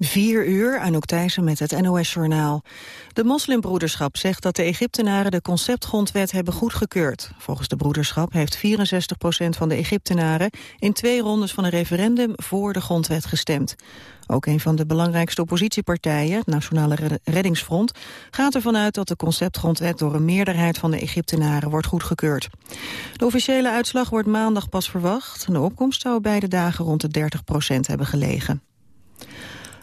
Vier uur, Anouk Thijssen met het NOS-journaal. De moslimbroederschap zegt dat de Egyptenaren de conceptgrondwet hebben goedgekeurd. Volgens de broederschap heeft 64 procent van de Egyptenaren... in twee rondes van een referendum voor de grondwet gestemd. Ook een van de belangrijkste oppositiepartijen, het Nationale Reddingsfront... gaat ervan uit dat de conceptgrondwet door een meerderheid van de Egyptenaren wordt goedgekeurd. De officiële uitslag wordt maandag pas verwacht. De opkomst zou beide dagen rond de 30 procent hebben gelegen.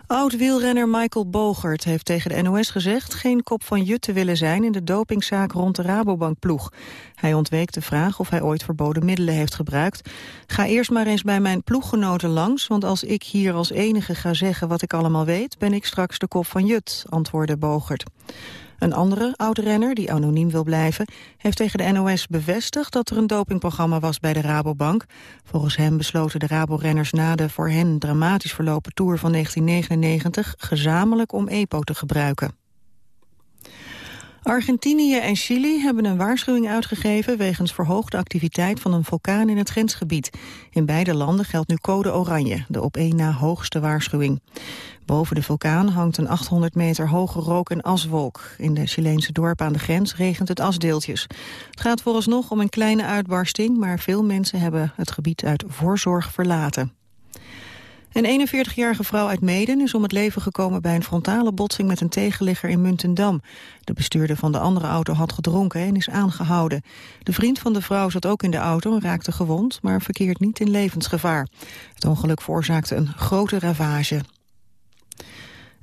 Oud-wielrenner Michael Bogert heeft tegen de NOS gezegd... geen kop van jut te willen zijn in de dopingzaak rond de Rabobank-ploeg. Hij ontweek de vraag of hij ooit verboden middelen heeft gebruikt. Ga eerst maar eens bij mijn ploeggenoten langs... want als ik hier als enige ga zeggen wat ik allemaal weet... ben ik straks de kop van jut, antwoordde Bogert. Een andere oud-renner, die anoniem wil blijven, heeft tegen de NOS bevestigd dat er een dopingprogramma was bij de Rabobank. Volgens hem besloten de Rabo-renners na de voor hen dramatisch verlopen Tour van 1999 gezamenlijk om EPO te gebruiken. Argentinië en Chili hebben een waarschuwing uitgegeven wegens verhoogde activiteit van een vulkaan in het grensgebied. In beide landen geldt nu code oranje, de op één na hoogste waarschuwing. Boven de vulkaan hangt een 800 meter hoge rook- en aswolk. In de Chileense dorp aan de grens regent het asdeeltjes. Het gaat vooralsnog om een kleine uitbarsting, maar veel mensen hebben het gebied uit voorzorg verlaten. Een 41-jarige vrouw uit Meden is om het leven gekomen bij een frontale botsing met een tegenligger in Muntendam. De bestuurder van de andere auto had gedronken en is aangehouden. De vriend van de vrouw zat ook in de auto en raakte gewond, maar verkeert niet in levensgevaar. Het ongeluk veroorzaakte een grote ravage.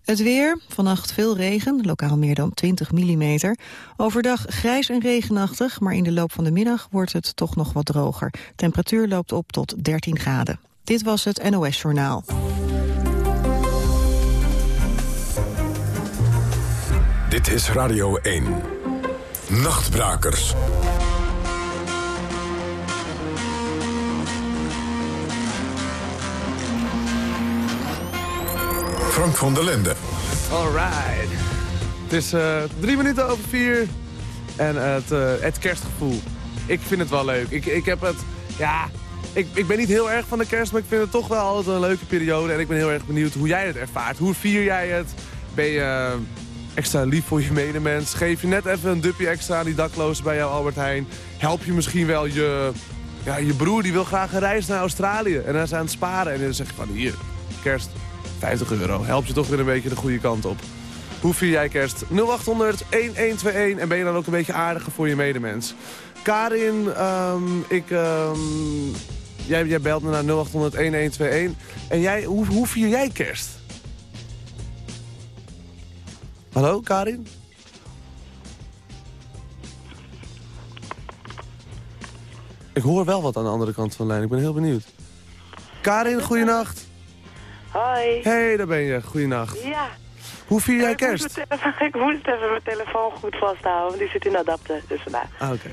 Het weer, vannacht veel regen, lokaal meer dan 20 mm. Overdag grijs en regenachtig, maar in de loop van de middag wordt het toch nog wat droger. Temperatuur loopt op tot 13 graden. Dit was het NOS Journaal. Dit is Radio 1. Nachtbrakers. Frank van der Linden. Alright. Het is uh, drie minuten over vier. En het, uh, het kerstgevoel. Ik vind het wel leuk. Ik, ik heb het... Ja, ik, ik ben niet heel erg van de kerst, maar ik vind het toch wel altijd een leuke periode. En ik ben heel erg benieuwd hoe jij het ervaart. Hoe vier jij het? Ben je uh, extra lief voor je medemens? Geef je net even een dupje extra aan die daklozen bij jou, Albert Heijn? Help je misschien wel je, ja, je broer, die wil graag een reis naar Australië. En hij is aan het sparen. En dan zeg je van, hier, kerst, 50 euro. Help je toch weer een beetje de goede kant op. Hoe vier jij kerst? 0800 1121 en ben je dan ook een beetje aardiger voor je medemens? Karin, um, ik, um, jij, jij belt me naar 0800 1121. En jij, hoe, hoe vier jij kerst? Hallo, Karin? Ik hoor wel wat aan de andere kant van de lijn. Ik ben heel benieuwd. Karin, goeienacht. Hoi. hey, daar ben je. Goeienacht. Ja. Hoe vier jij ik kerst? Moest ik moest even mijn telefoon goed vasthouden. Die zit in de adapter, dus vandaar. Ah, oké.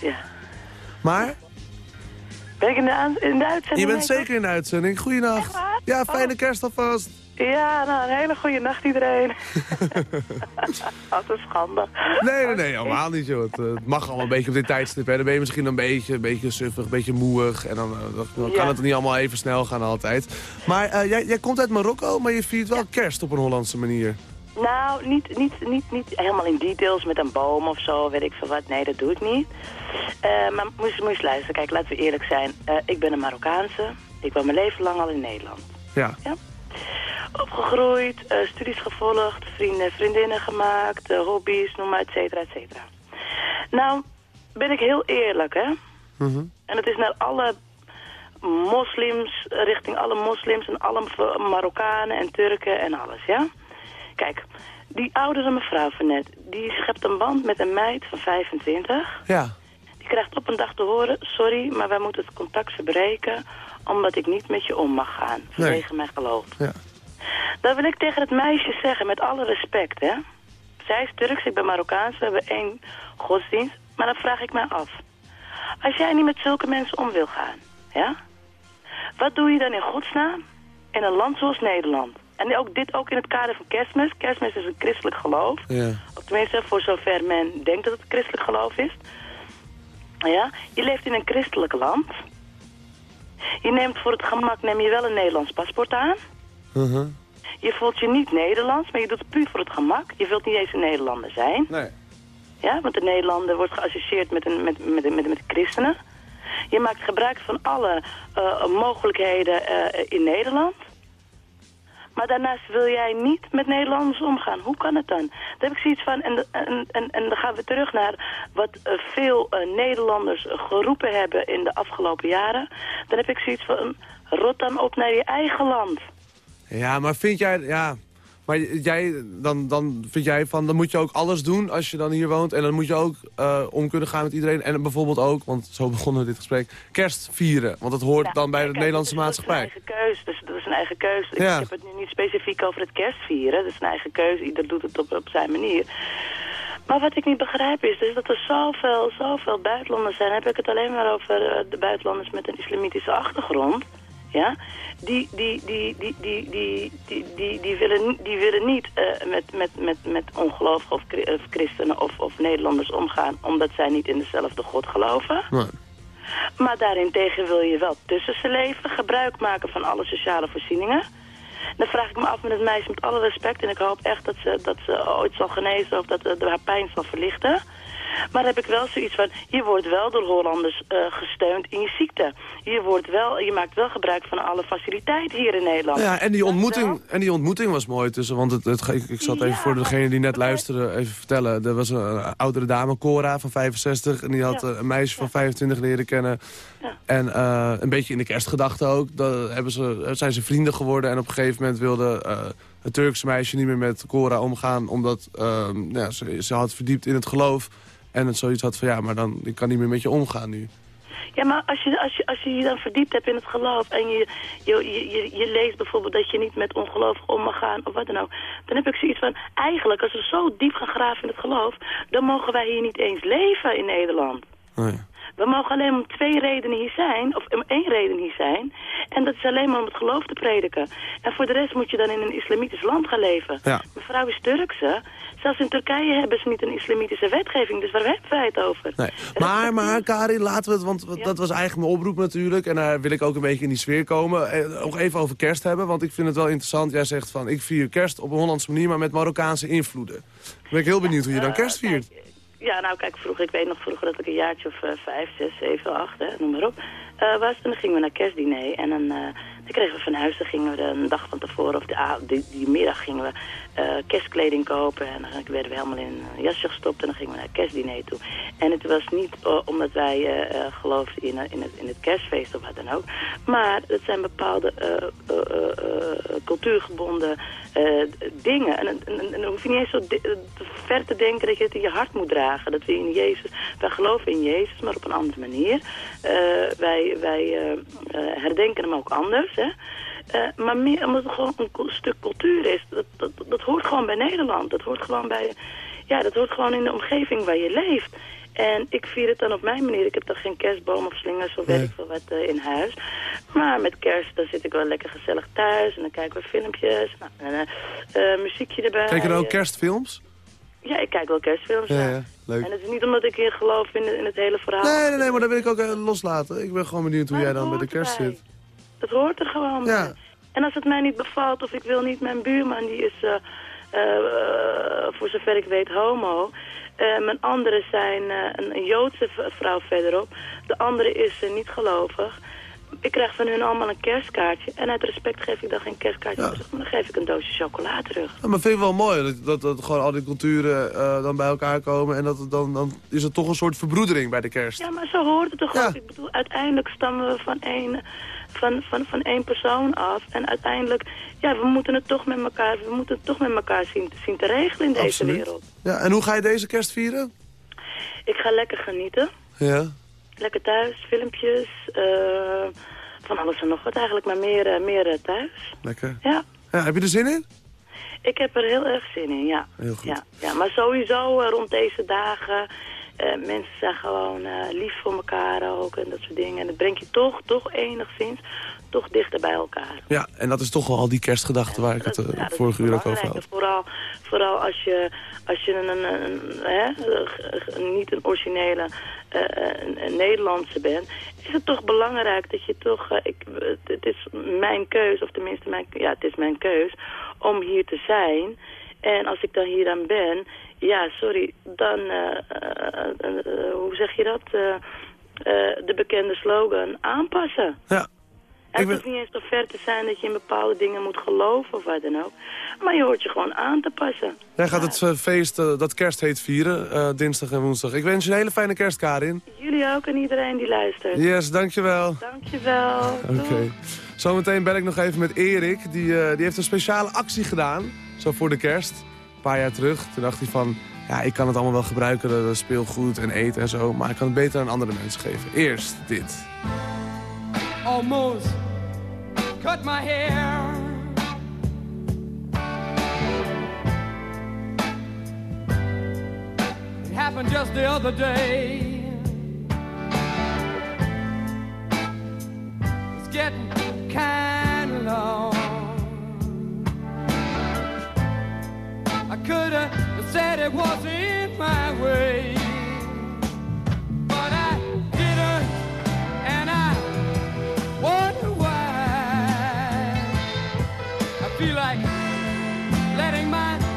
Ja. Maar? Ben ik in de, in de uitzending? Je bent zeker in de uitzending. Goeienacht. Ja, fijne oh. kerst alvast. Ja, nou, een hele goede nacht iedereen. Wat een schande. Nee, nee, nee, helemaal niet, joh. Het, het, mag allemaal een beetje op dit tijdstip, hè. Dan ben je misschien een beetje, een beetje suffig, een beetje moeig. En dan, uh, dan kan het niet allemaal even snel gaan altijd. Maar uh, jij, jij, komt uit Marokko, maar je viert wel kerst op een Hollandse manier. Nou, niet, niet, niet, niet helemaal in details met een boom of zo, weet ik veel wat. Nee, dat doe ik niet. maar moest, moest luisteren, kijk, laten we eerlijk zijn. ik ben een Marokkaanse. Ik woon mijn leven lang al in Nederland. Ja. ja? opgegroeid, uh, studies gevolgd, vrienden, vriendinnen gemaakt, uh, hobby's, noem maar, et cetera, et cetera. Nou, ben ik heel eerlijk, hè. Mm -hmm. En het is naar alle moslims, richting alle moslims en alle Marokkanen en Turken en alles, ja. Kijk, die oudere mevrouw van net, die schept een band met een meid van 25. Ja. Die krijgt op een dag te horen, sorry, maar wij moeten het contact verbreken, omdat ik niet met je om mag gaan, vanwege nee. mijn geloof. Ja. Dan wil ik tegen het meisje zeggen, met alle respect, hè. Zij is Turks, ik ben Marokkaans, we hebben één godsdienst. Maar dan vraag ik mij af. Als jij niet met zulke mensen om wil gaan, ja? Wat doe je dan in godsnaam in een land zoals Nederland? En ook dit ook in het kader van kerstmis. Kerstmis is een christelijk geloof. Ja. Of tenminste, voor zover men denkt dat het christelijk geloof is. Ja? Je leeft in een christelijk land. Je neemt voor het gemak, neem je wel een Nederlands paspoort aan. Uh -huh. Je voelt je niet Nederlands, maar je doet het puur voor het gemak. Je wilt niet eens een Nederlander zijn. Nee. Ja, want de Nederlander wordt geassocieerd met, een, met, met, met, met christenen. Je maakt gebruik van alle uh, mogelijkheden uh, in Nederland. Maar daarnaast wil jij niet met Nederlanders omgaan. Hoe kan het dan? Daar heb ik zoiets van, en, en, en, en dan gaan we terug naar wat uh, veel Nederlanders geroepen hebben in de afgelopen jaren. Dan heb ik zoiets van, rot dan op naar je eigen land. Ja, maar vind jij... Ja, maar jij, dan, dan vind jij van, dan moet je ook alles doen als je dan hier woont. En dan moet je ook uh, om kunnen gaan met iedereen. En bijvoorbeeld ook, want zo begonnen we dit gesprek, kerst vieren. Want dat hoort ja, dan bij de Nederlandse is, maatschappij. Dat is een eigen keuze. Dus dat is een eigen keuze. Ja. Ik heb het nu niet specifiek over het kerstvieren. Dat is een eigen keuze. Ieder doet het op, op zijn manier. Maar wat ik niet begrijp is dus dat er zoveel, zoveel buitenlanders zijn. Dan heb ik het alleen maar over uh, de buitenlanders met een islamitische achtergrond. Ja, die, die, die, die, die, die, die, die, die, willen, die willen niet uh, met, met, met, met ongelovigen of, of christenen of, of Nederlanders omgaan... omdat zij niet in dezelfde God geloven. Nee. Maar daarentegen wil je wel tussen ze leven, gebruik maken van alle sociale voorzieningen. Dan vraag ik me af met het meisje met alle respect... en ik hoop echt dat ze, dat ze ooit zal genezen of dat uh, haar pijn zal verlichten... Maar heb ik wel zoiets van, je wordt wel door Hollanders uh, gesteund in je ziekte. Je, wordt wel, je maakt wel gebruik van alle faciliteiten hier in Nederland. Ja, en die ontmoeting, en die ontmoeting was mooi tussen, want het, het, ik, ik zat even Ja, voor degene die net luisterde even vertellen. Er was een eh, oudere dame, Cora, van 65, en die had Ja. eh, een meisje van 25 leren kennen. Ja. En eh, een beetje in de kerstgedachte ook, daar hebben ze, zijn ze vrienden geworden. En op een gegeven moment wilde eh, het Turkse meisje niet meer met Cora omgaan, omdat eh, ja, ze, ze had verdiept in het geloof. En het zoiets had van, ja, maar dan, ik kan niet meer met je omgaan nu. Ja, maar als je, als, je, als je je dan verdiept hebt in het geloof... en je, je, je, je, leest bijvoorbeeld dat je niet met ongelovigen om mag gaan... of wat dan ook... dan heb ik zoiets van... eigenlijk, als we zo diep gaan graven in het geloof... dan mogen wij hier niet eens leven in Nederland. Oh ja. We mogen alleen om twee redenen hier zijn, of om één reden hier zijn. En dat is alleen maar om het geloof te prediken. En voor de rest moet je dan in een islamitisch land gaan leven. Ja. Mevrouw is Turkse. Zelfs in Turkije hebben ze niet een islamitische wetgeving. Dus waar hebben wij het over? Nee. Maar, maar Karin, laten we het, want Ja. dat was eigenlijk mijn oproep natuurlijk. En daar wil ik ook een beetje in die sfeer komen. Eh, nog even over kerst hebben, want ik vind het wel interessant. Jij zegt van, ik vier kerst op een Hollandse manier, maar met Marokkaanse invloeden. Dan ben ik heel benieuwd hoe je dan Eh, kerst viert. Ja, nou kijk, vroeger, ik weet nog vroeger dat ik een jaartje of eh, vijf, zes, zeven, acht, hè, noem maar op, eh, was. En dan gingen we naar kerstdiner en dan, dan kregen we van huis, dan gingen we een dag van tevoren of de, die, die middag gingen we eh, kerstkleding kopen. En dan werden we helemaal in een jasje gestopt en dan gingen we naar het kerstdiner toe. En het was niet eh, omdat wij eh, geloofden in, in, het, in het kerstfeest of wat dan ook. Maar het zijn bepaalde cultuurgebonden dingen. En, en, en, en dan hoef je niet eens zo ver te denken dat je het in je hart moet dragen. Dat we in Jezus, wij geloven in Jezus, maar op een andere manier. Wij wij herdenken hem ook anders, hè. Eh, maar meer omdat het gewoon een stuk cultuur is. Dat, dat, dat hoort gewoon bij Nederland. Dat hoort gewoon bij... Ja, dat hoort gewoon in de omgeving waar je leeft. En ik vier het dan op mijn manier. Ik heb toch geen kerstboom of slingers of weet ik veel wat eh, in huis. Maar met kerst, dan zit ik wel lekker gezellig thuis. En dan kijken we filmpjes. Nou, en, eh, muziekje erbij. Kijk je dan ook kerstfilms? Ja, ik kijk wel kerstfilms. Ja, Ja, leuk. En het is niet omdat ik hier geloof in, in het hele verhaal. Nee, nee, nee, maar dat wil ik ook loslaten. Ik ben gewoon benieuwd hoe Maar jij dan bij de kerst zit. Dat hoort er gewoon Ja. bij. En als het mij niet bevalt of ik wil niet mijn buurman, die is eh, eh, voor zover ik weet homo. Eh, mijn andere zijn een, een Joodse vrouw verderop. De andere is niet gelovig. Ik krijg van hun allemaal een kerstkaartje. En uit respect geef ik dan geen kerstkaartje Ja. terug. Maar dan geef ik een doosje chocola terug. Ja, maar vind ik wel mooi dat, dat, dat gewoon al die culturen dan bij elkaar komen. En dat het dan, dan is het toch een soort verbroedering bij de kerst. Ja, maar zo hoort het toch Ja. ook. Ik bedoel, uiteindelijk stammen we van één, van, van, van één persoon af. En uiteindelijk, ja, we moeten het toch met elkaar, we moeten het toch met elkaar zien, zien te regelen in deze Absoluut. wereld. Ja, en hoe ga je deze kerst vieren? Ik ga lekker genieten. Ja. Lekker thuis, filmpjes, eh, van alles en nog wat eigenlijk, maar meer, eh, meer eh, thuis. Lekker. Ja, Ja, heb je er zin in? ik heb er heel erg zin in, ja. Heel goed. Ja, ja maar sowieso rond deze dagen Eh, mensen zijn gewoon eh, lief voor elkaar ook en dat soort dingen. En dat brengt je toch, toch enigszins, toch dichter bij elkaar. Ja, en dat is toch wel al die kerstgedachte waar ik het uh, ja, is vorige uur ook over had. Vooral, vooral als je, als je een, een, een, hè, niet een originele eh, een, een Nederlandse bent, is het toch belangrijk dat je toch, eh, ik, het is mijn keus, of tenminste, mijn, ja, het is mijn keus, om hier te zijn. En als ik dan hier dan ben, ja, sorry, dan, eh, eh, eh, hoe zeg je dat, de bekende slogan, aanpassen. Ja, het ben- hoeft niet eens zo ver te zijn dat je in bepaalde dingen moet geloven of wat dan ook. Maar je hoort je gewoon aan te passen. jij gaat het feest dat kerst heet vieren, dinsdag en woensdag. Ik wens je een hele fijne kerst, Karin. Jullie ook en iedereen die luistert. Yes, dankjewel. Dankjewel. Oké. Zometeen bel ik nog even met Erik. Die, die heeft een speciale actie gedaan. Zo voor de kerst. Een paar jaar terug. Toen dacht hij van... Ja, ik kan het allemaal wel gebruiken. Dat speelgoed en eten en zo. Maar ik kan het beter aan andere mensen geven. Eerst dit. almost cut my hair. It happened just the other day. It's getting kind of long. Could have said it wasn't my way. But I didn't, and I wonder why. I feel like letting my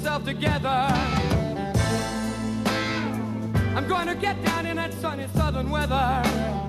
myself together, I'm going to get down in that sunny southern weather.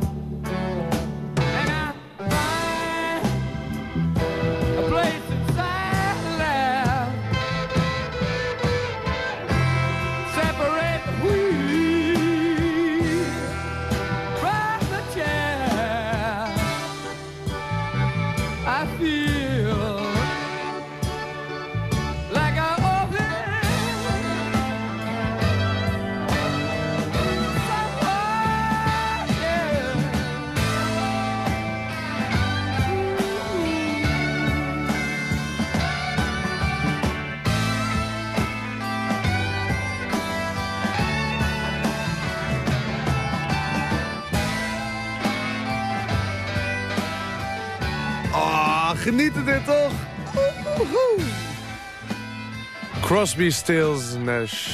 Crosby, Stills, Nash.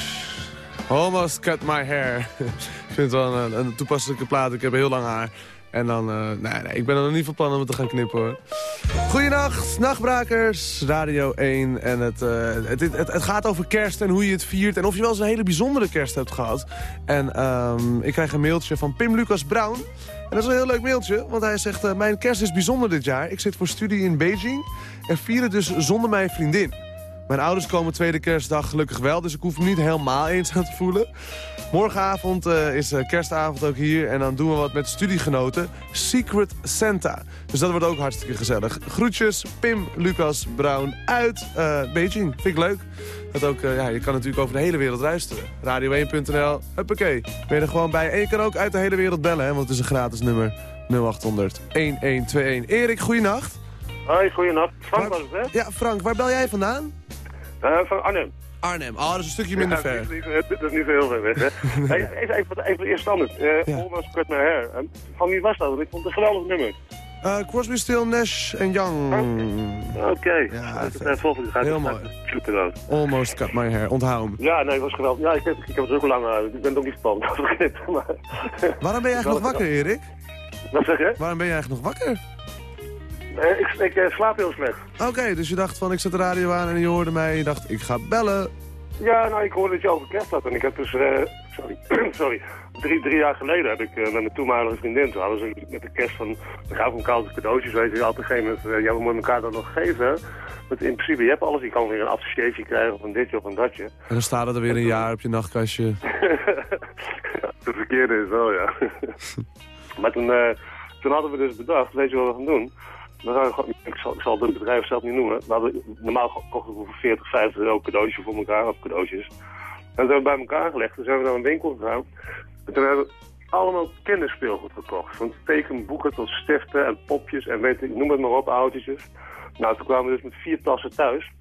Almost cut my hair. ik vind het wel een, toepasselijke plaat. Ik heb heel lang haar. En dan, uh, nee, nee, ik ben er nog niet van plan om het te gaan knippen hoor. Goedenacht, nachtbrakers, Radio 1. En het, uh, het, het, het, gaat over kerst en hoe je het viert. En of je wel eens een hele bijzondere kerst hebt gehad. En um, ik krijg een mailtje van Pim Lucas Brown. En dat is een heel leuk mailtje, want hij zegt... Uh, mijn kerst is bijzonder dit jaar. Ik zit voor studie in Beijing en vier het dus zonder mijn vriendin. Mijn ouders komen tweede kerstdag gelukkig wel, dus ik hoef me niet helemaal eenzaam te voelen. Morgenavond uh, is uh, kerstavond ook hier en dan doen we wat met studiegenoten. Secret Santa. Dus dat wordt ook hartstikke gezellig. Groetjes, Pim, Lucas, Brown uit uh, Beijing. Vind ik leuk. Dat ook, ja, je kan natuurlijk over de hele wereld luisteren. Radio1.nl, huppakee. Ben je er gewoon bij. En je kan ook uit de hele wereld bellen, hè, want het is een gratis nummer. 0800 1121. Erik, goeienacht. Hoi, goeienacht. Frank was het, hè? Ja, Frank. Waar bel jij vandaan? Uh, van Arnhem. Arnhem, oh, dat is een stukje minder ja, ver. Dat is, niet, dat is niet zo heel ver weg, hè? hey, even, even, even eerst standaard. Uh, ja. Almost Cut My Hair. Uh, van wie was dat? Want ik vond het een geweldig nummer. Uh, Crosby, Still, Nash en Young. Oké. Okay. Ja, het volgende gaat heel mooi. Almost Cut My Hair, onthoud hem. Ja, nee, het was geweldig. Ja, ik heb, ik heb het ook lang. Ik ben nog niet spannend maar... Waarom ben je eigenlijk nog wakker, Erik? Wat zeg je? Waarom ben je eigenlijk nog wakker? Uh, ik, ik uh, slaap heel slecht. Oké, okay, dus je dacht van ik zet de radio aan en je hoorde mij en je dacht ik ga bellen. Ja, nou ik hoorde dat je over kerst had en ik heb dus, uh, sorry, sorry, drie, drie jaar geleden heb ik met mijn toenmalige vriendin, toen hadden ze met de kerst van, we gaan van koude cadeautjes, weet je, altijd geen moment, ja we moeten elkaar dat nog geven. Want in principe, je hebt alles, je kan weer een associeetje krijgen of een ditje of een datje. En dan staat er weer een jaar op je nachtkastje. de verkeerde is wel, ja. maar toen, toen hadden we dus bedacht, weet je wat we gaan doen? Gewoon, ik, zal, ik zal het bedrijf zelf niet noemen. Maar we, normaal kochten we voor 40, 50 euro cadeautjes voor elkaar, of cadeautjes. En dat hebben we bij elkaar gelegd. Toen zijn we naar een winkel gegaan. En toen hebben we allemaal kinderspeelgoed gekocht. Van tekenboeken tot stiften en popjes en weet ik, noem het maar op, autootjes. Nou, toen kwamen we dus met vier tassen thuis.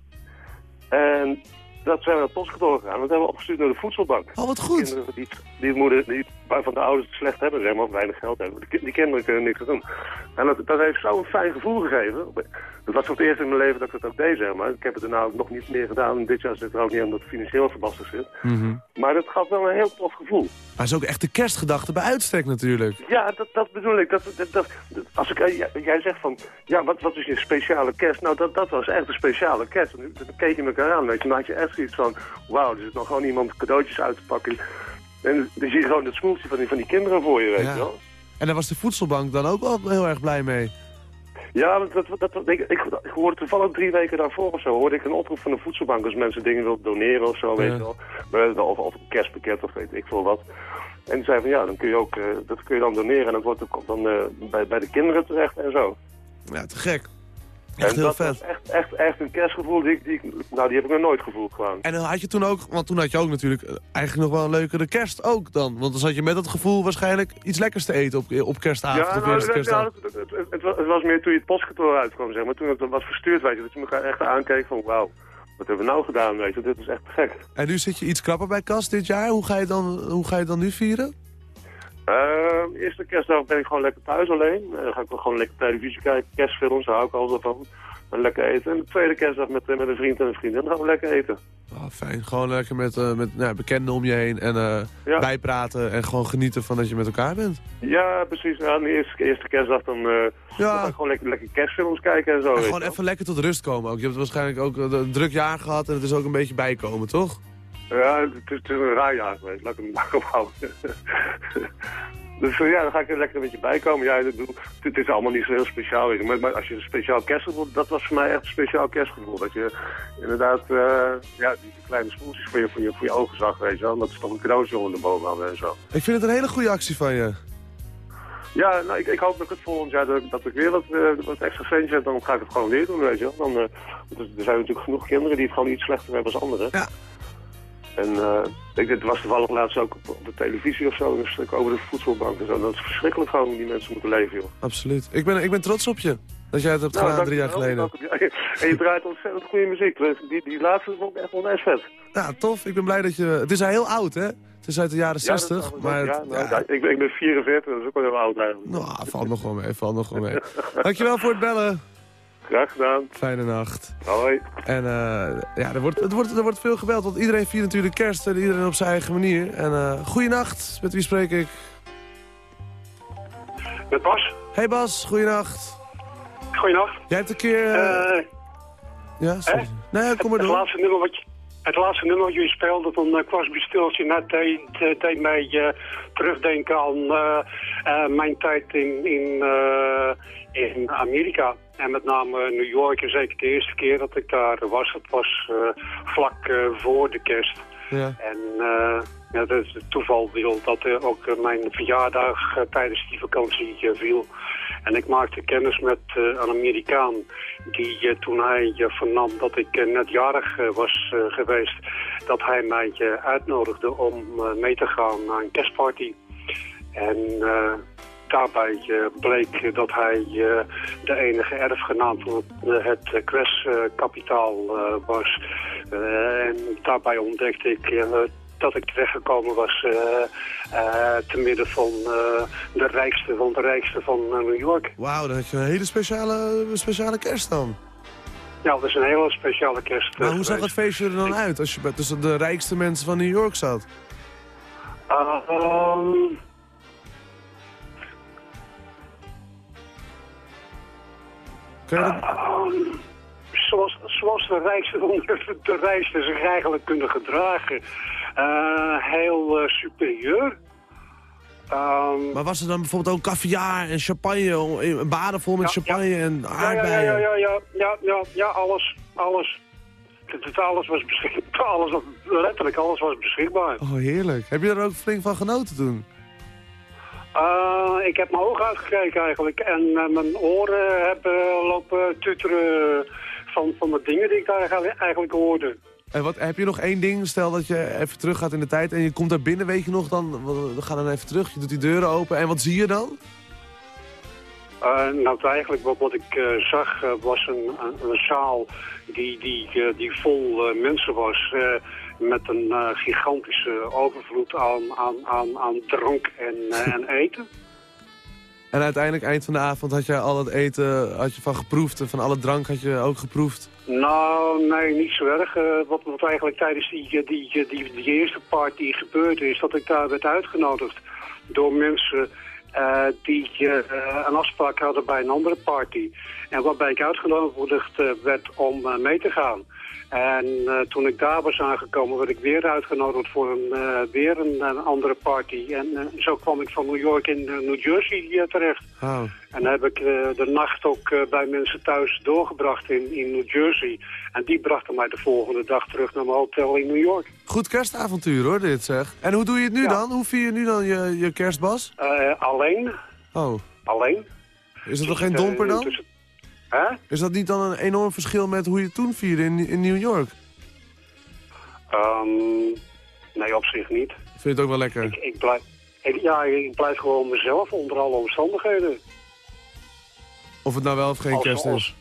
En dat zijn we naar het postkantoor gegaan. Dat hebben we opgestuurd naar de voedselbank. Oh, wat goed. Kinderen die, die, moeder, die van de ouders het slecht hebben, zeg maar, weinig geld hebben. Die, die kinderen kunnen niks doen. En dat, dat heeft zo'n fijn gevoel gegeven. Dat was voor het eerst in mijn leven dat ik dat ook deed, zeg maar. Ik heb het er nou nog niet meer gedaan. Dit jaar zit er ook niet omdat het financieel verbasterd zit. Mm -hmm. Maar dat gaf wel een heel tof gevoel. Maar het is ook echt de kerstgedachte bij uitstek natuurlijk. Ja, dat, dat bedoel ik. Dat, dat, dat, als ik jij, jij zegt van, ja, wat, wat is je speciale kerst? Nou, dat, dat was echt een speciale kerst. Dan keek je elkaar aan, weet je. Dan had je echt zoiets van, wauw, er zit nog gewoon iemand cadeautjes uit te pakken. En dan zie je gewoon dat smoeltje van die, van die kinderen voor je, weet ja. je wel. En daar was de voedselbank dan ook wel heel erg blij mee. Ja, want dat, dat, ik, ik, ik hoorde toevallig drie weken daarvoor of zo, hoorde ik een oproep van de voedselbank als mensen dingen wilden doneren of zo, Ja. weet je wel. Of, of een kerstpakket of weet ik veel wat. En die zei van ja, dan kun je ook, eh, dat kun je dan doneren en dat wordt, komt dan eh, bij, bij de kinderen terecht en zo. Ja, te gek. Echt en heel dat vet. was echt, echt, echt een kerstgevoel, die, die, nou die heb ik nog nooit gevoeld gewoon. En had je toen ook, want toen had je ook natuurlijk eh, eigenlijk nog wel een leukere kerst ook dan. Want dan zat je met dat gevoel waarschijnlijk iets lekkers te eten op, op kerstavond of nou, het, ja, het, het, was, het was meer toen je het postkantoor uitkwam, zeg maar. Toen het was verstuurd, weet je, dat je elkaar echt aankeek van wauw, wat hebben we nou gedaan, weet je. Dit is echt gek. En nu zit je iets krapper bij kast dit jaar. Hoe ga je dan, hoe ga je dan nu vieren? Uh, eerste kerstdag ben ik gewoon lekker thuis alleen. Eh, dan ga ik wel gewoon lekker televisie kijken, kerstfilms, daar hou ik altijd van. En lekker eten. En de tweede kerstdag met, eh, met een vriend en een vriendin gaan we lekker eten. Oh, fijn. Gewoon lekker met, eh, met nou, bekenden om je heen en Ja. bijpraten en gewoon genieten van dat je met elkaar bent. Ja, precies. De eerste, eerste kerstdag dan, dan Ja, ik gewoon lekker, lekker kerstfilms kijken en zo. en gewoon even lekker tot rust komen ook. Je hebt waarschijnlijk ook een druk jaar gehad en het is ook een beetje bijkomen, toch? Ja, het is, het is een raar jaar geweest. Laat ik hem maar ophouden. dus eh, ja, dan ga ik er lekker een beetje bij komen. Ja, bedoel, het is allemaal niet zo heel speciaal. Maar, maar als je een speciaal kerstgevoel... Dat was voor mij echt een speciaal kerstgevoel. Dat je inderdaad eh, ja, die kleine smoeltjes voor je, voor, je, voor je ogen zag, weet je wel. Dat is toch een cadeautje onder de boom hadden en zo. Ik vind het een hele goede actie van je. Ja, nou, ik, ik hoop dat ik het volgend jaar dat, dat ik weer wat, eh, wat extra centjes heb. Dan ga ik het gewoon weer doen, weet je wel. Dan, er er zijn natuurlijk genoeg kinderen die het gewoon iets slechter hebben als anderen. Ja. En eh, ik, het was toevallig laatst ook op, de televisie of zo, een stuk over de voedselbank en zo. Dat is verschrikkelijk gewoon hoe die mensen moeten leven, joh. Absoluut. Ik ben, ik ben trots op je. Dat jij het hebt Nou, gedaan drie jaar geleden. Dank. En je draait ontzettend goede muziek. Dus Die, die laatste vond ik echt onwijs vet. Ja, tof. Ik ben blij dat je... Het is al heel oud, hè? Het is uit de jaren Ja, dat 60. is wel- maar ja, nou, ja, ja, ik, ben, ik ben 44, dat is ook wel heel oud eigenlijk. nou, valt nog wel mee, valt nog wel mee. Dankjewel voor het bellen. Graag gedaan. Fijne nacht. Hoi. En eh, ja, er wordt, het wordt, er wordt veel gebeld, want iedereen viert natuurlijk kerst en iedereen op zijn eigen manier. En uh, goeienacht, met wie spreek ik? Met Bas. Hey Bas, goeienacht. Goeienacht. Jij hebt een keer... Uh, ja, sorry. Nee, kom maar door. Het laatste nummer wat je, het laatste nummer wat jullie speelden van Crosby, Stills net deed, deed mij uh, terugdenken aan uh, mijn tijd in, in, in Amerika. En met name New York. En zeker de eerste keer dat ik daar was. Het was vlak voor de kerst. Ja. En ja, dat is het toeval dat ook mijn verjaardag tijdens die vakantie viel. En ik maakte kennis met uh, een Amerikaan die uh, toen hij uh, vernam dat ik net jarig was geweest, dat hij mij uitnodigde om mee te gaan naar een kerstparty. En daarbij bleek dat hij de enige erfgenaam van het, het Crash-kapitaal was. en daarbij ontdekte ik dat ik terechtgekomen was uh, uh, te midden van uh, de rijkste van de rijkste van New York. Wauw, dan heb je een hele speciale, speciale kerst dan. Ja, dat is een hele speciale kerst. Maar hoe zag het feestje er dan uit als je tussen de rijkste mensen van New York zat? Um, Kun je dat... um, zoals, zoals de rijkste de, de rijkste zich eigenlijk kunnen gedragen. Uh, heel uh, superieur. Um, maar was er dan bijvoorbeeld ook caviar en champagne, een baden vol met ja, champagne ja. en aardbeien? Ja, ja, ja, ja, ja, ja, ja, alles, alles. Het, alles was beschikbaar, alles, letterlijk alles was beschikbaar. Oh, heerlijk. Heb je er ook flink van genoten toen? Uh, ik heb mijn ogen uitgekeken eigenlijk en uh, mijn oren hebben lopen tuteren van, van de dingen die ik daar eigenlijk hoorde. En wat, heb je nog één ding, stel dat je even terug gaat in de tijd en je komt daar binnen, weet je nog dan, we gaan dan even terug, je doet die deuren open en wat zie je dan? Uh, nou, eigenlijk wat, wat ik uh, zag uh, was een, een, een, zaal die, die, die vol mensen was met een gigantische overvloed aan, aan, aan, aan drank en, en eten. En uiteindelijk, eind van de avond, had je al het eten had je van geproefd en van alle drank had je ook geproefd? Nou, nee, niet zo erg. Uh, wat, wat eigenlijk tijdens die, die, die, die, die eerste party gebeurde is dat ik daar werd uitgenodigd door mensen die uh, een afspraak hadden bij een andere party. En waarbij ik uitgenodigd werd om mee te gaan. En uh, toen ik daar was aangekomen, werd ik weer uitgenodigd voor een, uh, weer een, een, andere party. En uh, zo kwam ik van New York in New Jersey terecht. Oh. En heb ik de nacht ook bij mensen thuis doorgebracht in, in New Jersey. En die brachten mij de volgende dag terug naar mijn hotel in New York. Goed kerstavontuur hoor, dit zeg. En hoe doe je het nu Ja. dan? Hoe vier je nu dan je, je kerstbas? alleen. Oh. Alleen. Is dat nog geen domper dan? Tussen... Hè? Is dat niet dan een enorm verschil met hoe je het toen vierde in, in New York? Um, nee, op zich niet. Vind je het ook wel lekker? Ik, ik blijf, ik, ja, ik blijf gewoon mezelf onder alle omstandigheden. Of het nou wel of geen Als- kerst als- is?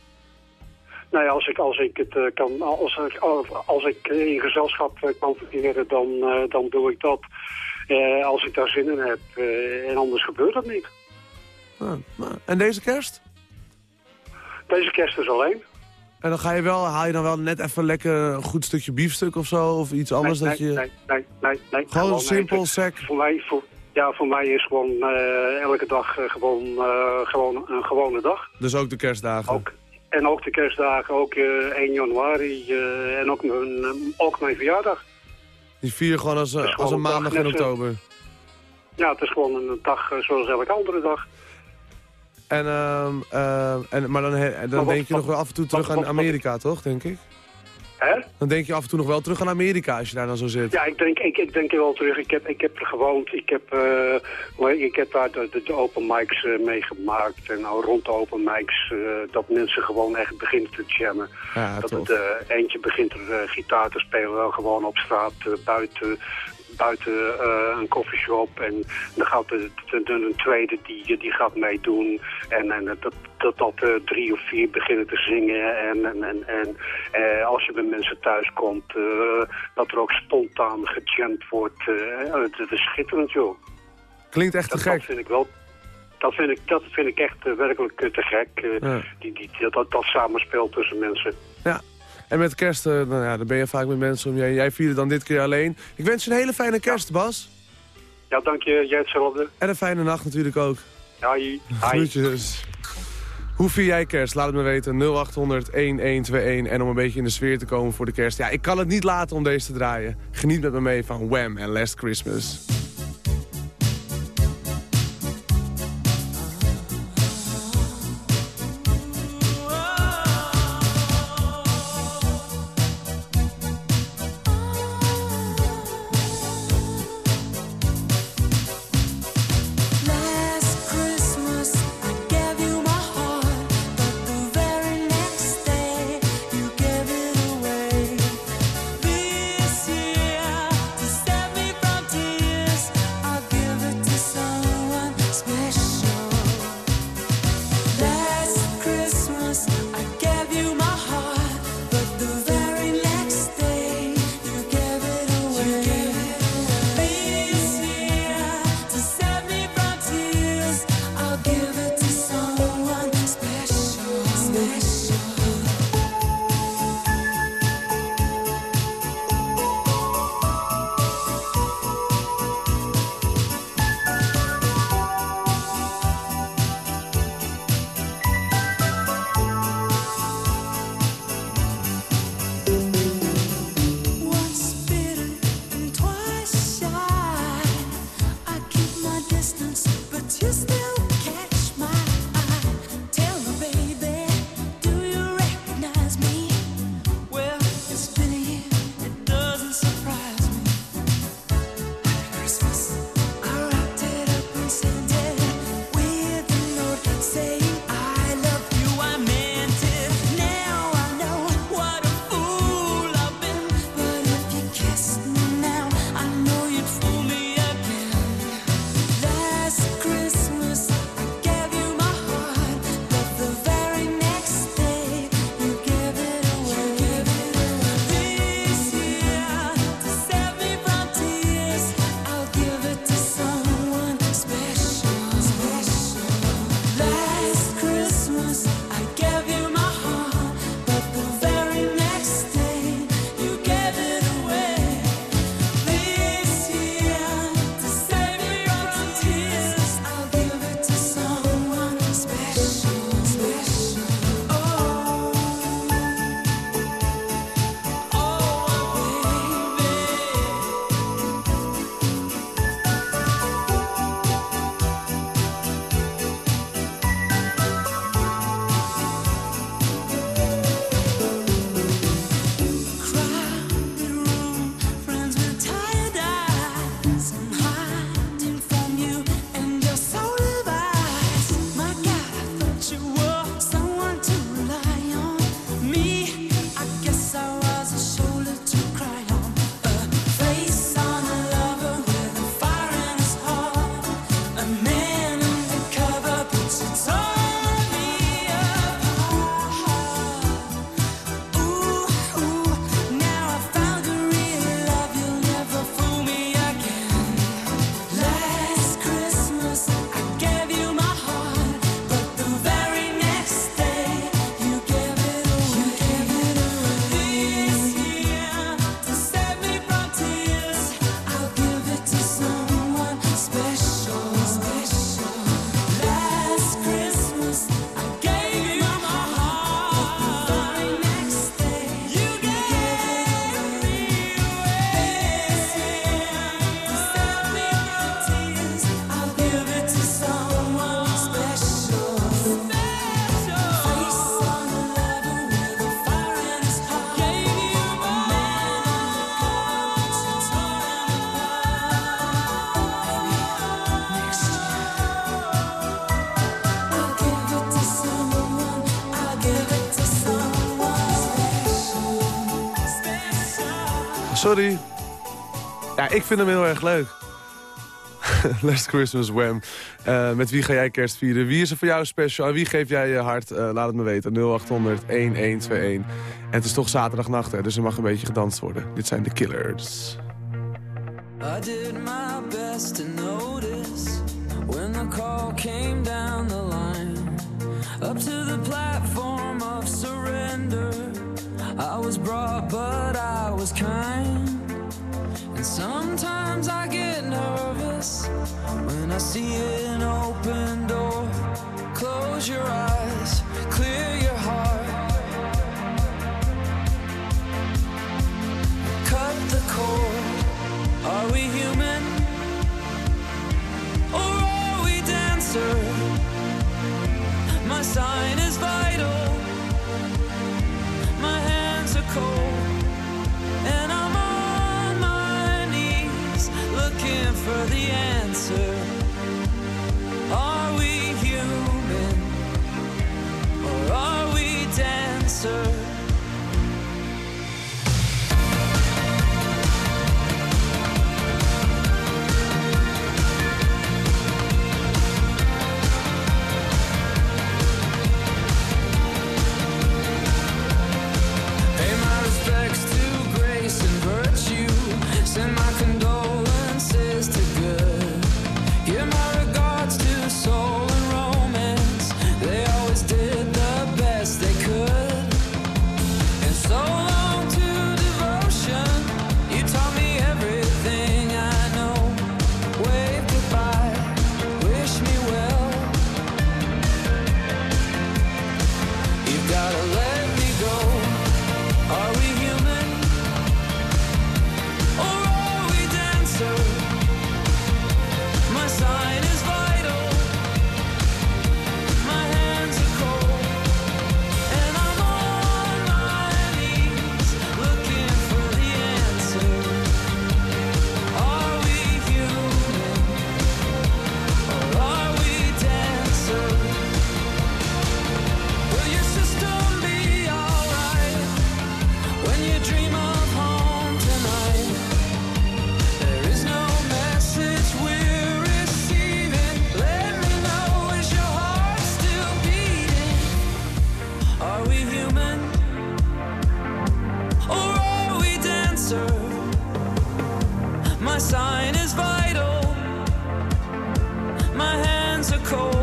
Nee, als ik, als ik het eh, kan, als, ik- als ik in gezelschap eh, kan verkeren, dan, eh, dan doe ik dat. Als ik daar zin in heb. en anders gebeurt dat niet. Ah, nou, en deze kerst? Deze kerst is alleen. En dan ga je wel, haal je dan wel net even lekker een goed stukje biefstuk of zo? Of iets anders nee, dat nee, je... nee, nee, nee, nee. Gewoon simpel, eten. sec. Voor mij, voor, ja, voor mij is gewoon eh, elke dag eh, gewoon, eh, gewoon een gewone dag. Dus ook de kerstdagen? Ook, en ook de kerstdagen, ook eh 1 januari eh, en ook mijn, eh, ook mijn verjaardag. Die vier gewoon als, als gewoon een een dag maandag in oktober. Ja, het is gewoon een dag eh, zoals elke andere dag. En, ehm, ehm, en, maar dan, he- dan Maar denk je nog wel af en toe terug aan Amerika, toch, denk ik? Hè? Dan denk je af en toe nog wel terug aan Amerika als je daar dan zo zit. Ja, ik denk, ik, ik denk er wel terug. Ik heb, ik heb er gewoond. Ik heb, eh, ik heb daar de, open mics eh, meegemaakt. En nou, rond de open mics eh, dat mensen gewoon echt beginnen te jammen. Ja, dat tof. het eh, eentje begint er gitaar te spelen, wel gewoon op straat, buiten, buiten uh, een koffieshop. En dan gaat de, de, een tweede die, die gaat meedoen. En, en eh, dat, dat, dat eh, drie of vier beginnen te zingen. En, en, en, en als je met mensen thuis komt, dat er ook spontaan gejamd wordt. het, is schitterend, joh. Klinkt echt te dat, gek. Dat vind ik wel dat vind ik, dat vind ik echt werkelijk te gek. Die, die, dat, dat, dat tussen mensen. Ja, en met kerst, eh, nou ja, dan ben je vaak met mensen om je Jij vierde dan dit keer alleen. Ik wens je een hele fijne kerst, Bas. Ja, dank je. Jij hetzelfde. En een fijne nacht natuurlijk ook. Hoi. Groetjes. Hoe vier jij kerst? Laat het me weten. 0800 1121. En om een beetje in de sfeer te komen voor de kerst. Ja, ik kan het niet laten om deze te draaien. Geniet met me mee van Wham en Last Christmas. Ja, ik vind hem heel erg leuk. Last Christmas Wham. Eh, met wie ga jij kerst vieren? Wie is er voor jou special? En wie geef jij je hart? Eh, laat het me weten. 0800 1121. En het is toch zaterdagnacht, hè, dus er mag een beetje gedanst worden. Dit zijn de Killers. I did my best to notice When the call came down the line Up to the platform of surrender I was brought, but I was kind. And sometimes I get nervous when I see an open door. Close your eyes, clear your heart. Cut the cord. Are we human? Or are we dancer? My sign is vital. My hands are cold.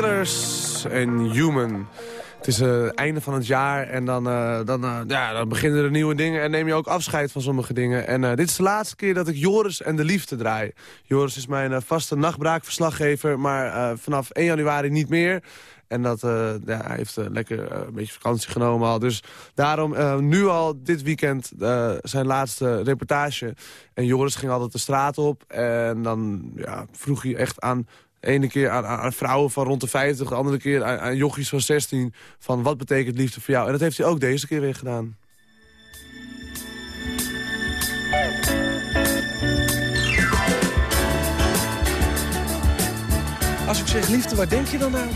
Killers en Human. Het is het einde van het jaar en dan, eh, dan, eh, ja, dan beginnen er nieuwe dingen... en neem je ook afscheid van sommige dingen. En eh, dit is de laatste keer dat ik Joris en de Liefde draai. Joris is mijn eh, vaste nachtbraakverslaggever, maar eh, vanaf 1 januari niet meer... En dat, eh, ja, hij heeft eh, lekker eh, een beetje vakantie genomen al. Dus daarom eh, nu al dit weekend eh, zijn laatste reportage. En Joris ging altijd de straat op. En dan ja, vroeg hij echt aan ene keer aan, aan vrouwen van rond de 50, de andere keer aan, aan jochies van 16... van wat betekent liefde voor jou? En dat heeft hij ook deze keer weer gedaan. Als ik zeg liefde, waar denk je dan aan?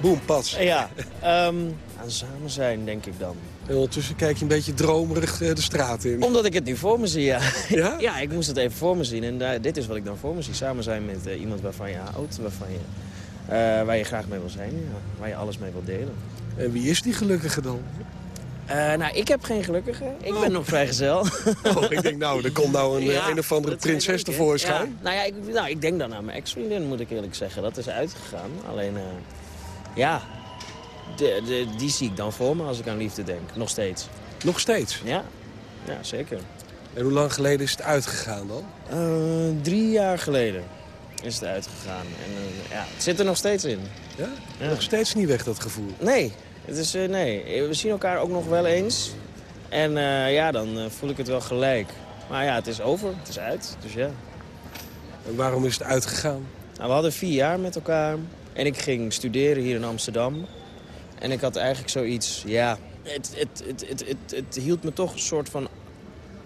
Boem, pas. Ja, ehm, aan samen zijn denk ik dan. En ondertussen kijk je een beetje dromerig eh, de straat in. Omdat ik het nu voor me zie, ja. Ja? ja, ik moest het even voor me zien. En daar- dit is wat ik dan voor me zie. Samen zijn met eh, iemand waarvan je houdt, waarvan je, eh, waar je graag mee wil zijn. Ja. Waar je alles mee wil delen. En wie is die gelukkige dan? Eh, nou, ik heb geen gelukkige. Ik ben nog vrijgezel. Oh, ik denk, nou, er komt nou een, Ja, een of andere prinses tevoorschijn. Nou ja, ik, nou, ik denk dan aan mijn ex-vriendin, moet ik eerlijk zeggen. Dat is uitgegaan. Alleen, eh, ja, de, de, die zie ik dan voor me als ik aan liefde denk. Nog steeds. Nog steeds. Ja, ja zeker. En hoe lang geleden is het uitgegaan dan? Eh, drie jaar geleden is het uitgegaan. En eh, ja, het zit er nog steeds in. Ja? Ja. Nog steeds niet weg, dat gevoel. Nee, het is, eh, nee, we zien elkaar ook nog wel eens. En ja, dan voel ik het wel gelijk. Maar ja, het is over, het is uit, dus ja. En waarom is het uitgegaan? Nou, we hadden vier jaar met elkaar. En ik ging studeren hier in Amsterdam. En ik had eigenlijk zoiets, ja... Het, het, het, het, het, het hield me toch een soort van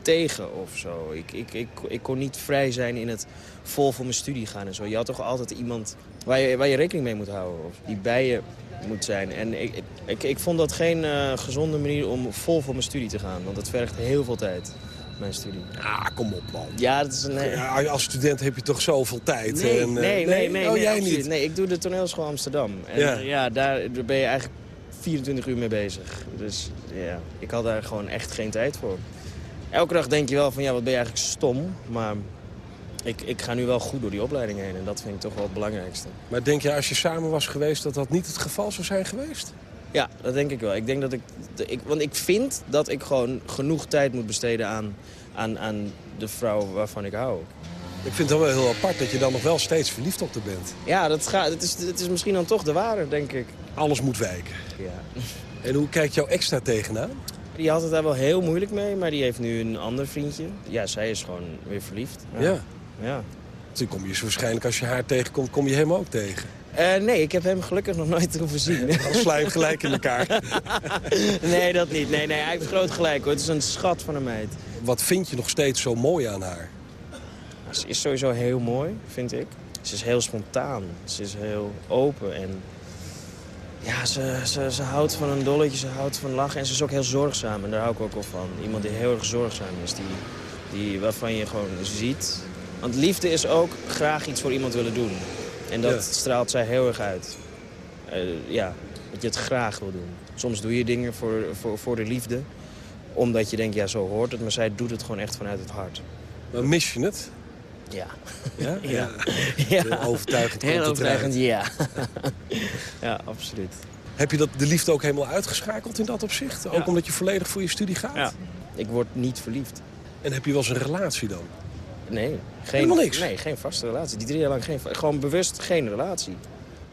tegen of zo. Ik, ik, ik, ik kon niet vrij zijn in het vol voor mijn studie gaan en zo. Je had toch altijd iemand waar je, waar je rekening mee moet houden. Of die bij je moet zijn. En ik, ik, ik vond dat geen eh, gezonde manier om vol voor mijn studie te gaan. Want dat vergt heel veel tijd, mijn studie. Ah, kom op man. Ja, dat is een... nee. Ja, als student heb je toch zoveel tijd. Nee, en, eh, nee, nee, nee. Oh, nee, jij absoluut. niet? Nee, ik doe de toneelschool Amsterdam. En Ja. ja, daar ben je eigenlijk 24 uur mee bezig. Dus ja, ik had daar gewoon echt geen tijd voor. Elke dag denk je wel van, ja, wat ben je eigenlijk stom. Maar ik, ik ga nu wel goed door die opleiding heen. En dat vind ik toch wel het belangrijkste. Maar denk je als je samen was geweest dat dat niet het geval zou zijn geweest? Ja, dat denk ik wel. Ik denk dat ik, ik, want ik vind dat ik gewoon genoeg tijd moet besteden aan, aan, aan de vrouw waarvan ik hou. Ik vind het wel heel apart dat je dan nog wel steeds verliefd op haar bent. Ja, dat gaat, het, is, het is misschien dan toch de ware, denk ik. Alles moet wijken. Ja. En hoe kijkt jouw ex daar tegenaan? Die had het daar wel heel moeilijk mee, maar die heeft nu een ander vriendje. Ja, zij is gewoon weer verliefd. Ja. ja. Dan kom je waarschijnlijk als je haar tegenkomt, kom je hem ook tegen. Eh, nee, ik heb hem gelukkig nog nooit hoeven zien. Dan hem gelijk in elkaar. nee, dat niet. Nee, nee, hij heeft groot gelijk hoor. Het is een schat van een meid. Wat vind je nog steeds zo mooi aan haar? Ze is sowieso heel mooi, vind ik. Ze is heel spontaan. Ze is heel open en... Ja, ze, ze, ze houdt van een dolletje, ze houdt van lachen en ze is ook heel zorgzaam. En daar hou ik ook wel van. Iemand die heel erg zorgzaam is, die, die, waarvan je gewoon ziet... Want liefde is ook graag iets voor iemand willen doen. En dat Ja. straalt zij heel erg uit. Eh, ja, dat je het graag wil doen. Soms doe je dingen voor, voor, voor de liefde, omdat je denkt, ja, zo hoort het. Maar zij doet het gewoon echt vanuit het hart. Maar mis je het? Ja. Ja? Ja. Heel overtuigend Heel overtuigend, ja. ja, absoluut. Heb je dat, de liefde ook helemaal uitgeschakeld in dat opzicht? Ook Ja. omdat je volledig voor je studie gaat? Ja. Ik word niet verliefd. En heb je wel eens een relatie dan? Nee. Geen, Helemaal niks? Nee, geen vaste relatie. Die drie jaar lang geen, gewoon bewust geen relatie.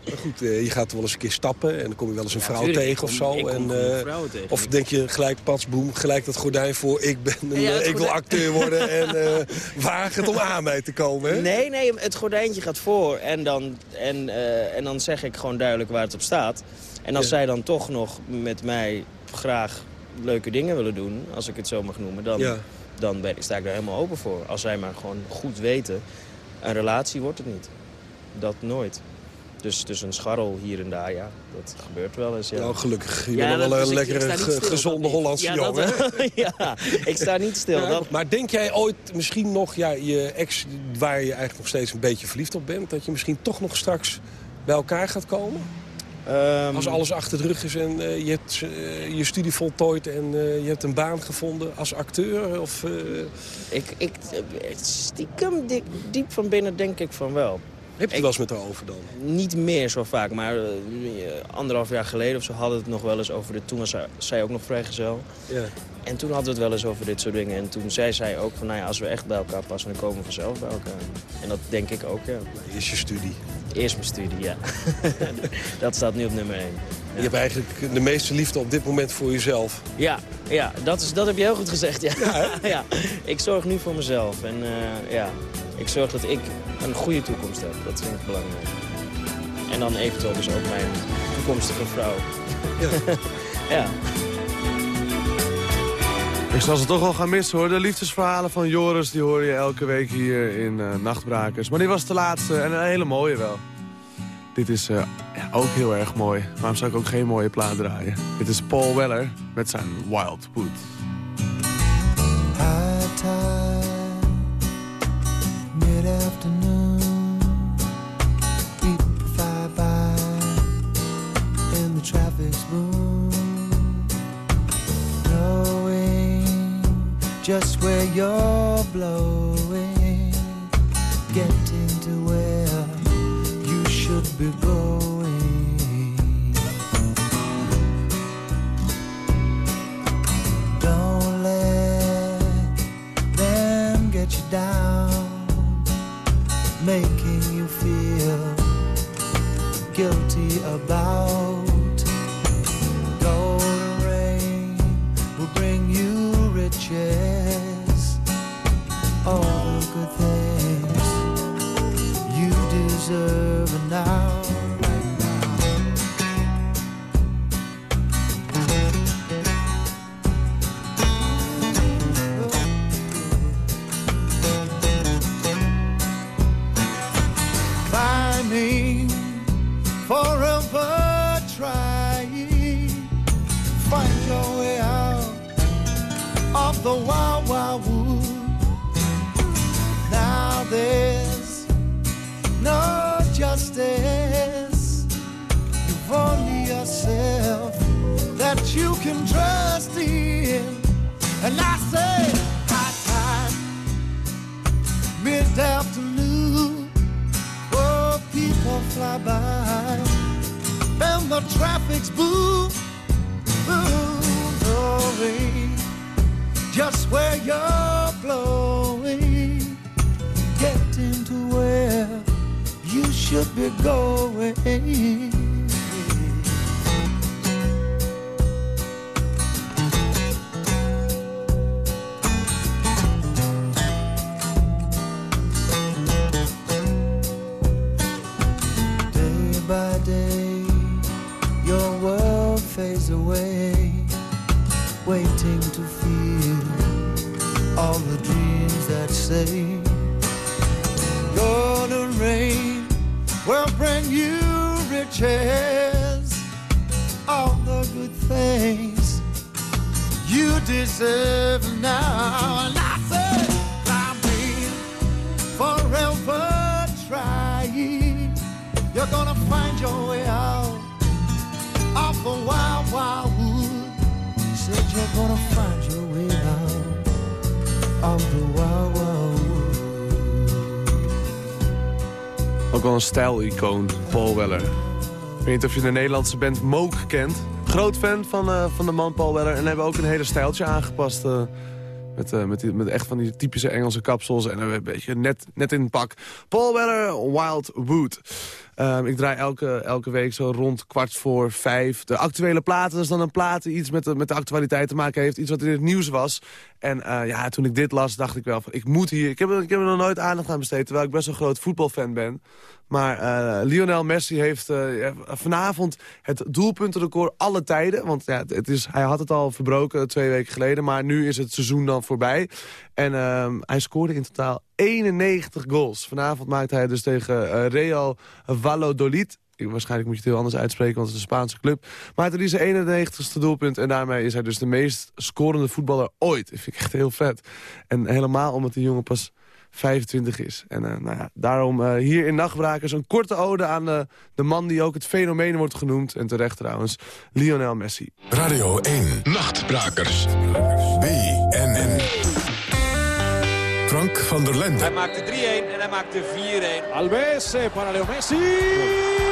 Maar goed, eh, je gaat wel eens een keer stappen en dan kom je wel eens een vrouw tegen of zo. en, eh. Of denk je gelijk, pats, boem, gelijk dat gordijn voor. Ik, ben een, Ja, eh, ik wil acteur worden en waag het om aan mij te komen. Hè? Nee, nee, het gordijntje gaat voor en dan, en, en dan zeg ik gewoon duidelijk waar het op staat. En als Ja. zij dan toch nog met mij graag leuke dingen willen doen, als ik het zo mag noemen, dan, dan ben, sta ik daar helemaal open voor. Als zij maar gewoon goed weten, een relatie wordt het niet. Dat nooit. Dus, dus een scharrel hier en daar, ja, dat gebeurt wel eens. Ja. Nou, gelukkig. Je Ja, bent wel een lekkere, gezonde. Hollandse ja, jongen. ja, ik sta niet stil. Dat, Maar denk jij ooit misschien nog, ja, je ex waar je eigenlijk nog steeds een beetje verliefd op bent... dat je misschien toch nog straks bij elkaar gaat komen? Ehm, Als alles achter de rug is en eh, je hebt eh, je studie voltooid en eh, je hebt een baan gevonden als acteur? Of, eh, ik, ik, stiekem diep, diep van binnen denk ik van wel. Heb je het wel eens met haar over dan? Niet meer zo vaak, maar eh, anderhalf jaar geleden of zo hadden we het nog wel eens over dit. Toen was zij- zij ook nog vrijgezel. Ja. En toen hadden we het wel eens over dit soort dingen. En toen zei zij ook van, nou ja, als we echt bij elkaar passen, dan komen we vanzelf bij elkaar. En dat denk ik ook, ja. Is je studie. Eerst mijn studie, ja. dat staat nu op nummer 1. Je hebt eigenlijk de meeste liefde op dit moment voor jezelf. Ja, ja dat, is, dat heb je heel goed gezegd. Ja. Ja, Ik zorg nu voor mezelf. En eh, ja, ik zorg dat ik een goede toekomst heb. Dat vind ik belangrijk. En dan eventueel dus ook mijn toekomstige vrouw. Ja. Ik zal ze toch wel gaan missen hoor. De liefdesverhalen van Joris die hoor je elke week hier in eh, Nachtbrakers. Maar die was de laatste en een hele mooie wel. Dit is eh, ja, ook heel erg mooi. Waarom zou ik ook geen mooie plaat draaien? Dit is Paul Weller met zijn Wildwood. High just where you're blowing, away, waiting to feel all the dreams that say, Golden rain will bring you riches, all the good things you deserve now. And I say, I've been forever trying. You're gonna find your way out of the gonna find your way out of the. Ook wel een stijlicoon, Paul Weller. Ik weet niet of je de Nederlandse band Moog kent. Groot fan van, eh, van de man Paul Weller. En hebben ook een hele stijltje aangepast. eh, met, eh, met, met echt van die typische Engelse kapsels. En een beetje net, net in het pak. Paul Weller, Wild Wood. Ehm, ik draai elke, elke week zo rond kwart voor vijf. De actuele platen, dat is dan een plaat die iets met de, met de actualiteit te maken heeft. Iets wat in het nieuws was. En eh, ja, toen ik dit las, dacht ik wel van, ik moet hier... Ik heb, ik heb er nog nooit aandacht aan besteed, terwijl ik best een groot voetbalfan ben. Maar eh, Lionel Messi heeft eh, vanavond het doelpuntenrecord alle tijden. Want ja, het is, hij had het al verbroken twee weken geleden. Maar nu is het seizoen dan voorbij. En ehm, hij scoorde in totaal 91 goals. Vanavond maakt hij dus tegen eh, Real Valladolid. Waarschijnlijk moet je het heel anders uitspreken, want het is een Spaanse club. Maar het is zijn 91ste doelpunt. En daarmee is hij dus de meest scorende voetballer ooit. Dat vind ik echt heel vet. En helemaal omdat die jongen pas 25 is. En eh, nou ja, daarom eh, hier in Nachtbrakers een korte ode aan de, de man die ook het fenomeen wordt genoemd. En terecht trouwens, Lionel Messi. Radio 1. Nachtbrakers. BNN. Frank van der Lende. Hij maakt de 3-1 en hij maakt de 4-1. Alves para Leo Messi.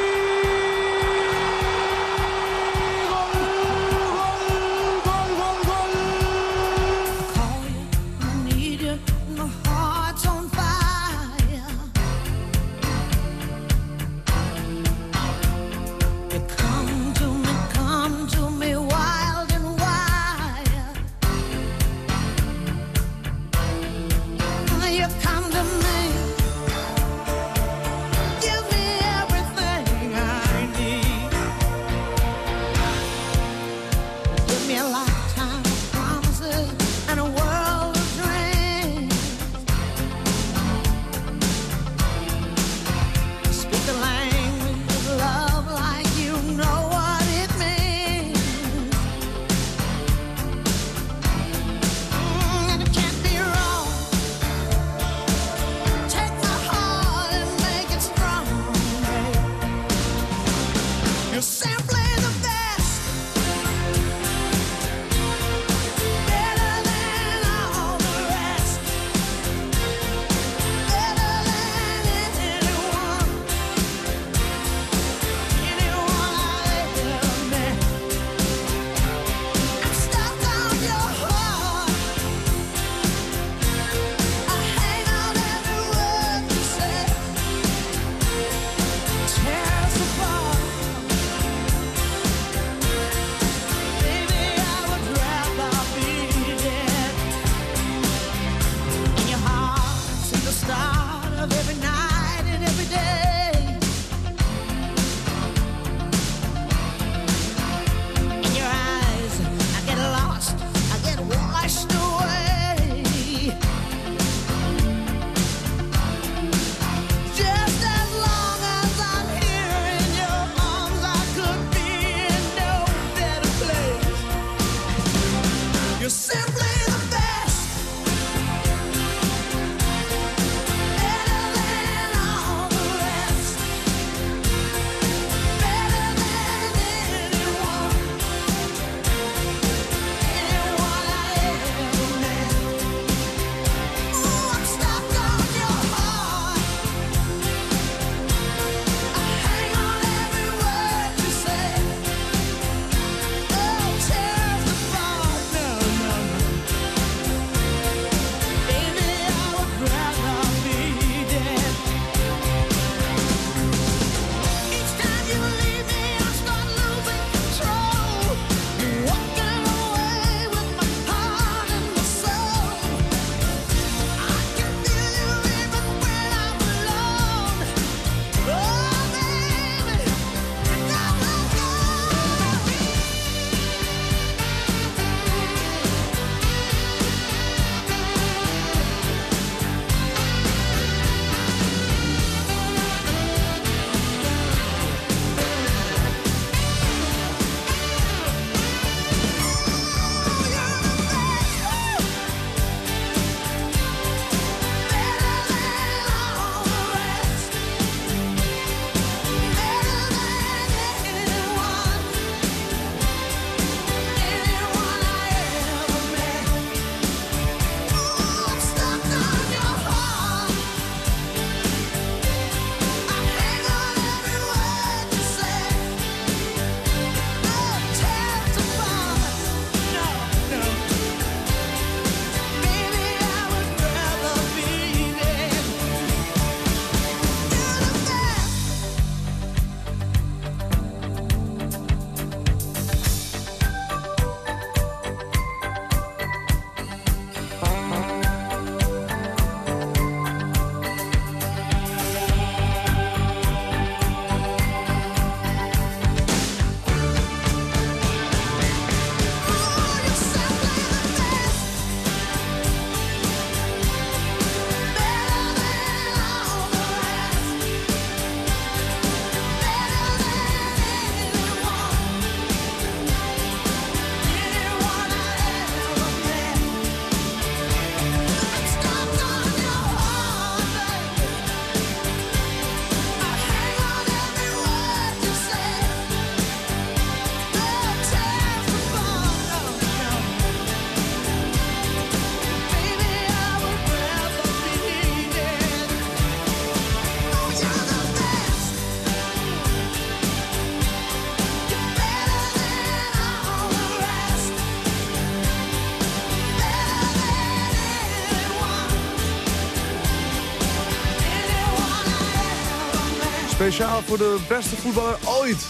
Speciaal voor de beste voetballer ooit.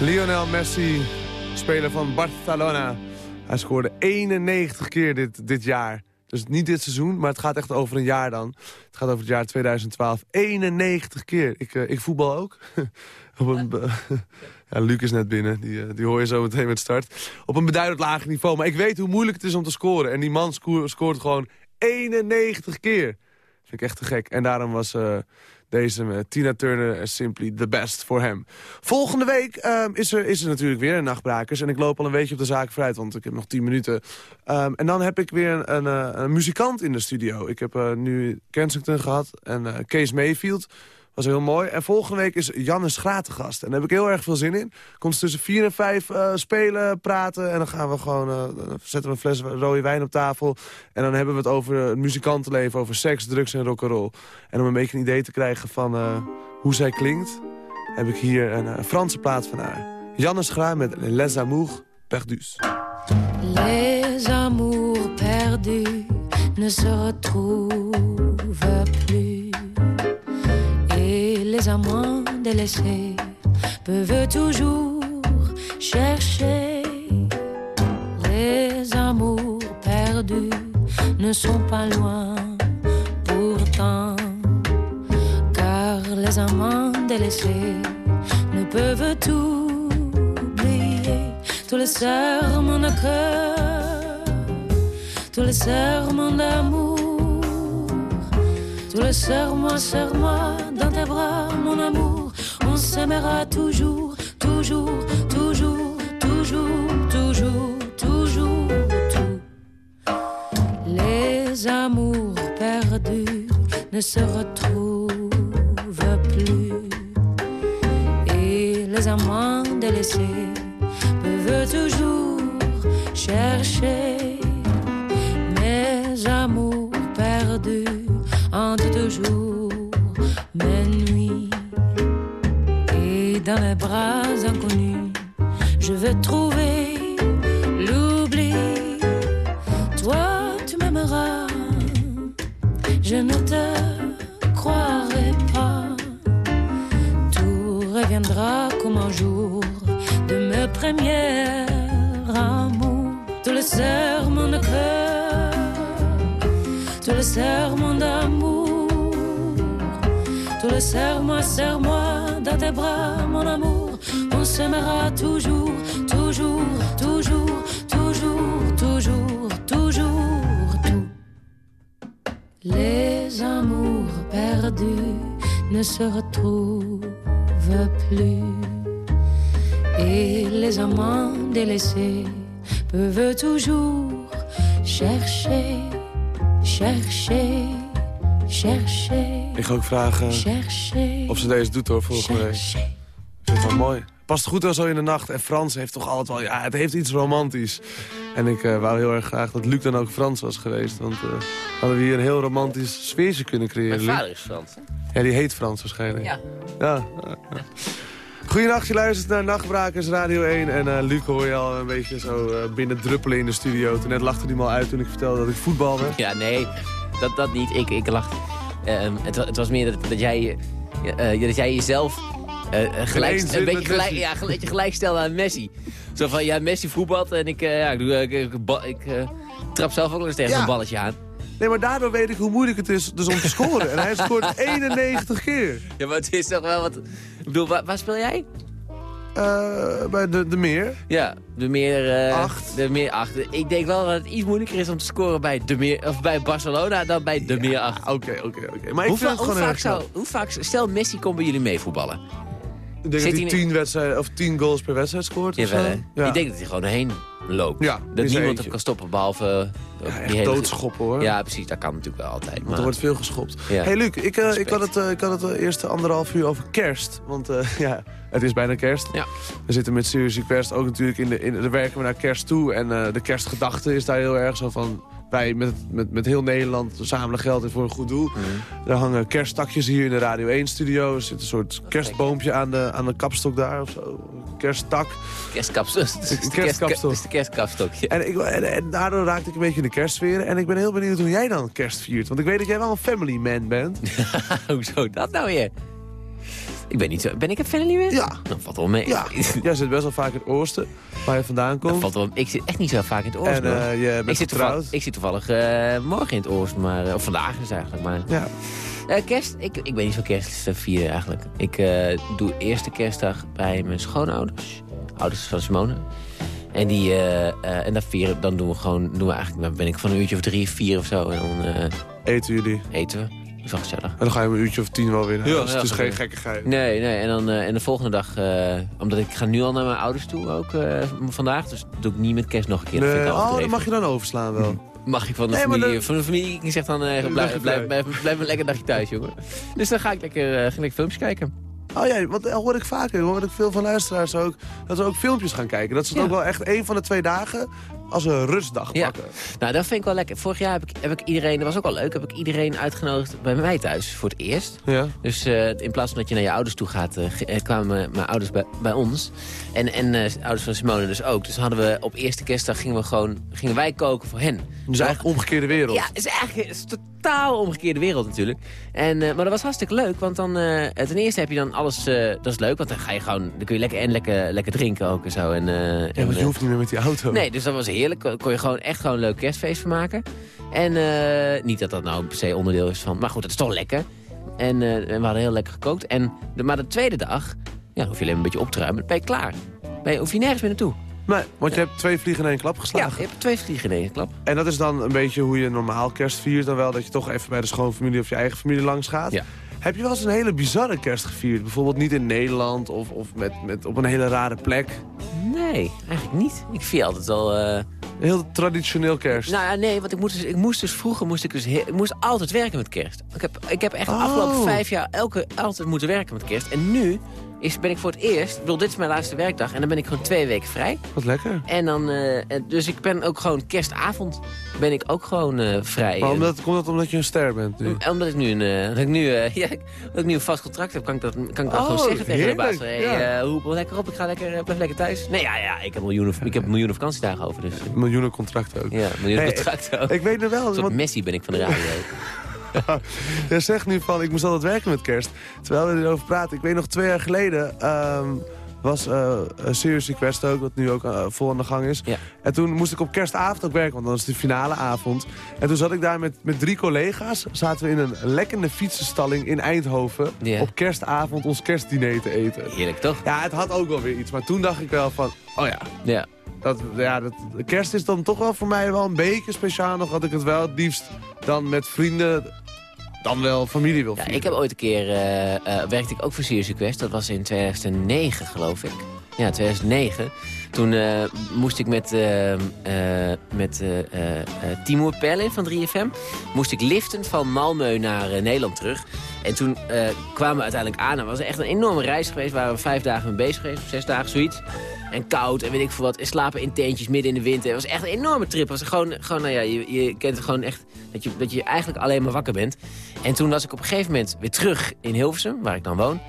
Lionel Messi, speler van Barcelona. Hij scoorde 91 keer dit, dit jaar. Dus niet dit seizoen, maar het gaat echt over een jaar dan. Het gaat over het jaar 2012. 91 keer. Ik, eh, ik voetbal ook. Op een, ja, Luc is net binnen. Die, eh, die hoor je zo meteen met start. Op een beduidend lager niveau. Maar ik weet hoe moeilijk het is om te scoren. En die man sco- scoort gewoon 91 keer. Vind ik echt te gek. En daarom was eh, deze met Tina Turner eh, simply the best voor hem. Volgende week ehm, is, er, is er natuurlijk weer een Nachtbrakers. En ik loop al een beetje op de zaak vooruit, want ik heb nog 10 minuten. Ehm, en dan heb ik weer een, een, eh, muzikant in de studio. Ik heb eh, nu Kensington gehad en eh, Kees Mayfield. Was heel mooi. En volgende week is Jannes Graat te gast. En daar heb ik heel erg veel zin in. Komt tussen 4 en 5 eh, spelen, praten. En dan gaan we gewoon, dan zetten we een fles rode wijn op tafel. En dan hebben we het over het muzikantenleven, over seks, drugs en rock'n'roll. En om een beetje een idee te krijgen van eh, hoe zij klinkt... heb ik hier een, eh, Franse plaat van haar. Jannes Graat met Les Amours Perdus. Les amours perdus ne se Les amants délaissés peuvent toujours chercher. Les amours perdus ne sont pas loin pourtant. Car les amants délaissés ne peuvent tout oublier. Tous les serments de cœur, tous les serments d'amour, tous les serments, serments dans tes bras, mon amour. On s'aimera toujours, toujours, toujours, toujours, toujours, toujours, tout. Les amours perdus ne se retrouvent plus. Et les amants délaissés peuvent toujours chercher mes amours perdus hantent toujours mes nuits. Et dans les bras inconnus je veux trouver l'oubli. Toi tu m'aimeras. Je ne te croirai pas. Tout reviendra comme un jour de mes premiers amours. Tous les serments de cœur, tous les serments d'amour, serments, serre-moi dans tes bras, mon amour. On s'aimera toujours, toujours, toujours, toujours, toujours, toujours, tout. Les amours perdus ne se retrouvent plus. Et les amants délaissés peuvent toujours chercher, chercher. Ik ga ook vragen Chercher. of ze deze doet hoor, volgende week. Ik vind het wel mooi. Past goed wel zo in de nacht. En Frans heeft toch altijd wel... Ja, het heeft iets romantisch. En ik eh, wou heel erg graag dat Luc dan ook Frans was geweest. Want eh, hadden we hier een heel romantisch sfeertje kunnen creëren. Mijn vader is Frans. hè? Ja, die heet Frans waarschijnlijk. Ja. Ja. Goedenacht, je luistert naar Nachtbrakers Radio 1. En eh, Luc hoor je al een beetje zo eh, binnen druppelen in de studio. Toen net lachte hij me al uit toen ik vertelde dat ik voetbalde. Ja, nee, dat, dat niet. Ik, ik lach. Ehm, het, het was meer dat, dat, jij, eh, eh, dat jij jezelf eh, gelijk, een beetje gelijk, Messi. ja, gelijk, je gelijk stelde aan Messi. Zo van, ja, Messi voetbalt en ik, ja, ik, doe, ik, ik, trap zelf ook nog eens tegen Ja. zo'n balletje aan. Nee, maar daardoor weet ik hoe moeilijk het is dus om te scoren. en hij scoort 91 keer. Ja, maar het is toch wel wat... Ik bedoel, waar, waar speel jij? Eh, bij de, de meer. Ja, de meer... eh, Acht. De meer 8. Ik denk wel dat het iets moeilijker is om te scoren bij, de meer, of bij Barcelona dan bij de meer 8. Oké, oké, oké. Maar ik hoe, vind va- het hoe gewoon vaak zou, hoe vaak, stel Messi komt bij jullie meevoetballen. Ik denk Zit dat hij hij 10, wedstrijden, of 10 goals per wedstrijd scoort. Jawel? Ja. Ik denk dat hij gewoon erheen loopt. Ja, dat niemand eentje. hem kan stoppen, behalve... eh, Ja, die doodschoppen hoor. Ja, precies. Dat kan natuurlijk wel altijd. Want Maar... er wordt veel geschopt. Ja. hey Luc, ik, eh, ik had het, eh, ik had het eerste anderhalf uur over kerst. Want ja, Het is bijna kerst. Ja. We zitten met Serious Request ook natuurlijk in de, in, daar werken we naar kerst toe. En de kerstgedachte is daar heel erg zo van... Wij met, met, met heel Nederland zamelen geld in voor een goed doel. Mhm. Er hangen kersttakjes hier in de Radio 1-studio. Er zit een soort kerstboompje aan de, aan de kapstok daar of zo. Kersttak. Kerstkapstok. Het is de Kerstkapstok. is de kerstkapstok. ja. En, ik, en, en daardoor raakte ik een beetje in de kerstsfeer. En ik ben heel benieuwd hoe jij dan kerst viert. Want ik weet dat jij wel een family man bent. Hoezo dat nou weer? Ik ben niet zo... Ben ik een family man? Ja. Dat valt wel mee. Ja, jij zit best wel vaak in het oosten, waar je vandaan komt. Dat valt wel, ik zit echt niet zo vaak in het oosten. En eh, je bent ik, zit getrouwd. toevallig, ik zit toevallig eh, morgen in het oosten, maar, eh, of vandaag is eigenlijk. Maar, Ja. Eh, kerst, ik, ik ben niet zo kerst te vieren eigenlijk. Ik eh, doe eerste kerstdag bij mijn schoonouders. Ouders van Simone. En, die, eh, eh, en dan, vieren, dan doen we gewoon, doen we eigenlijk, dan ben ik van een uurtje of drie, vier of zo. En dan eh, Eten jullie? eten we. Dat wel gezellig. En dan ga je om een uurtje of tien wel weer naar Ja, huis. ja, het is goed, geen gekkigheid. Nee, nee. En, dan, eh, en de volgende dag, eh, omdat ik ga nu al naar mijn ouders toe ook eh, vandaag. Dus dat doe ik niet met kerst nog een keer. Dat Nee, ik al oh, dat mag je dan overslaan wel. Mag ik van de Nee, familie, dan- van de familie ik zeg dan, eh, blijf, blijf, blijf, blijf een lekker dagje thuis, jongen. Dus dan ga ik lekker, eh, ga ik lekker filmpjes kijken. Oh ja, want dat hoor ik vaker. Hoor ik veel van luisteraars ook. Dat ze ook filmpjes gaan kijken. Dat ze het Ja. ook wel echt één van de twee dagen als een rustdag Ja. pakken. Nou, dat vind ik wel lekker. Vorig jaar heb ik, heb ik iedereen, dat was ook wel leuk, heb ik iedereen uitgenodigd bij mij thuis voor het eerst. Ja. Dus eh, in plaats van dat je naar je ouders toe gaat, eh, eh, kwamen mijn ouders bij, bij ons. En, en de ouders van Simone dus ook. Dus hadden we op eerste kerstdag gingen, we gewoon, gingen wij koken voor hen. Dus eigenlijk omgekeerde wereld. Ja, het is eigenlijk is totaal omgekeerde wereld natuurlijk. En, maar dat was hartstikke leuk, want dan, ten eerste heb je dan alles, dat is leuk, want dan ga je gewoon, dan kun je lekker en lekker, lekker drinken ook en zo. En, Ja, en, want je hoeft niet meer met die auto. Nee, dus dat was heerlijk. Kon kon je gewoon echt gewoon een leuk kerstfeest van maken. En eh, niet dat dat nou per se onderdeel is van... Maar goed, het is toch lekker. En, eh, en we hadden heel lekker gekookt. En de, maar de tweede dag, ja, hoef je alleen een beetje op te ruimen. Dan ben je klaar. Ben je, hoef je nergens meer naartoe. Nee, want je hebt twee vliegen in één klap Ja, geslagen. je hebt twee vliegen in één klap. En dat is dan een beetje hoe je normaal kerst viert. Dan wel dat je toch even bij de schoonfamilie of je eigen familie langs gaat. Ja. Heb je wel eens een hele bizarre kerst gevierd? Bijvoorbeeld niet in Nederland of, of met, met op een hele rare plek? Nee, eigenlijk niet. Ik vier altijd wel... Een heel traditioneel kerst. Nou ja, nee, want ik moest dus, ik moest dus vroeger moest ik dus heel- ik moest altijd werken met kerst. Ik heb, ik heb echt de Oh. afgelopen vijf jaar elke, altijd moeten werken met kerst. En nu is, ben ik voor het eerst, ik bedoel, dit is mijn laatste werkdag en dan ben ik gewoon twee weken vrij. Wat lekker. En dan, eh, dus ik ben ook gewoon kerstavond ben ik ook gewoon eh, vrij. Maar omdat, komt dat omdat je een ster bent nu? omdat ik nu een, eh, dat ik nu, ja, ik nu een vast contract heb, kan ik dat, kan ik dat Oh, gewoon zeggen tegen de baas. Hey, ja. lekker op, ik ga lekker, blijf lekker thuis. Nee, ja, ja, ik heb miljoenen, ik heb miljoenen vakantiedagen over, dus Miljoenen contracten ook. ja, miljoenen Hey, contracten ook. Ik weet nog wel, want Messi ben ik van de radio. jij zegt nu van ik moest altijd werken met kerst. Terwijl we erover praten. Ik weet nog twee jaar geleden ehm, was eh een Serious Request ook, wat nu ook eh, vol aan de gang is. Ja. En toen moest ik op kerstavond ook werken, want dat was de finale avond. En toen zat ik daar met, met drie collega's. Zaten we in een lekkende fietsenstalling in Eindhoven. Ja. Op kerstavond ons kerstdiner te eten. Heerlijk, toch? Ja, het had ook wel weer iets. Maar toen dacht ik wel van, oh ja, Ja. dat, ja, dat, kerst is dan toch wel voor mij wel een beetje speciaal. Nog had ik het wel het liefst dan met vrienden, dan wel familie wil Ja, vieren. ik heb ooit een keer, eh, eh, werkte ik ook voor Serious Request. Dat was in 2009, geloof ik. Ja, 2009. Toen eh, moest ik met, met Timur Perlin van 3FM... moest ik liften van Malmö naar Nederland terug. En toen kwamen we uiteindelijk aan. Het was echt een enorme reis geweest. Waar we vijf dagen mee bezig geweest. Of zes dagen, zoiets. En koud en weet ik veel wat. En slapen in tentjes midden in de winter. Het was echt een enorme trip. Het was gewoon, gewoon nou ja, je, je kent het gewoon echt... Dat je, dat je eigenlijk alleen maar wakker bent. En toen was ik op een gegeven moment weer terug in Hilversum, waar ik dan woon.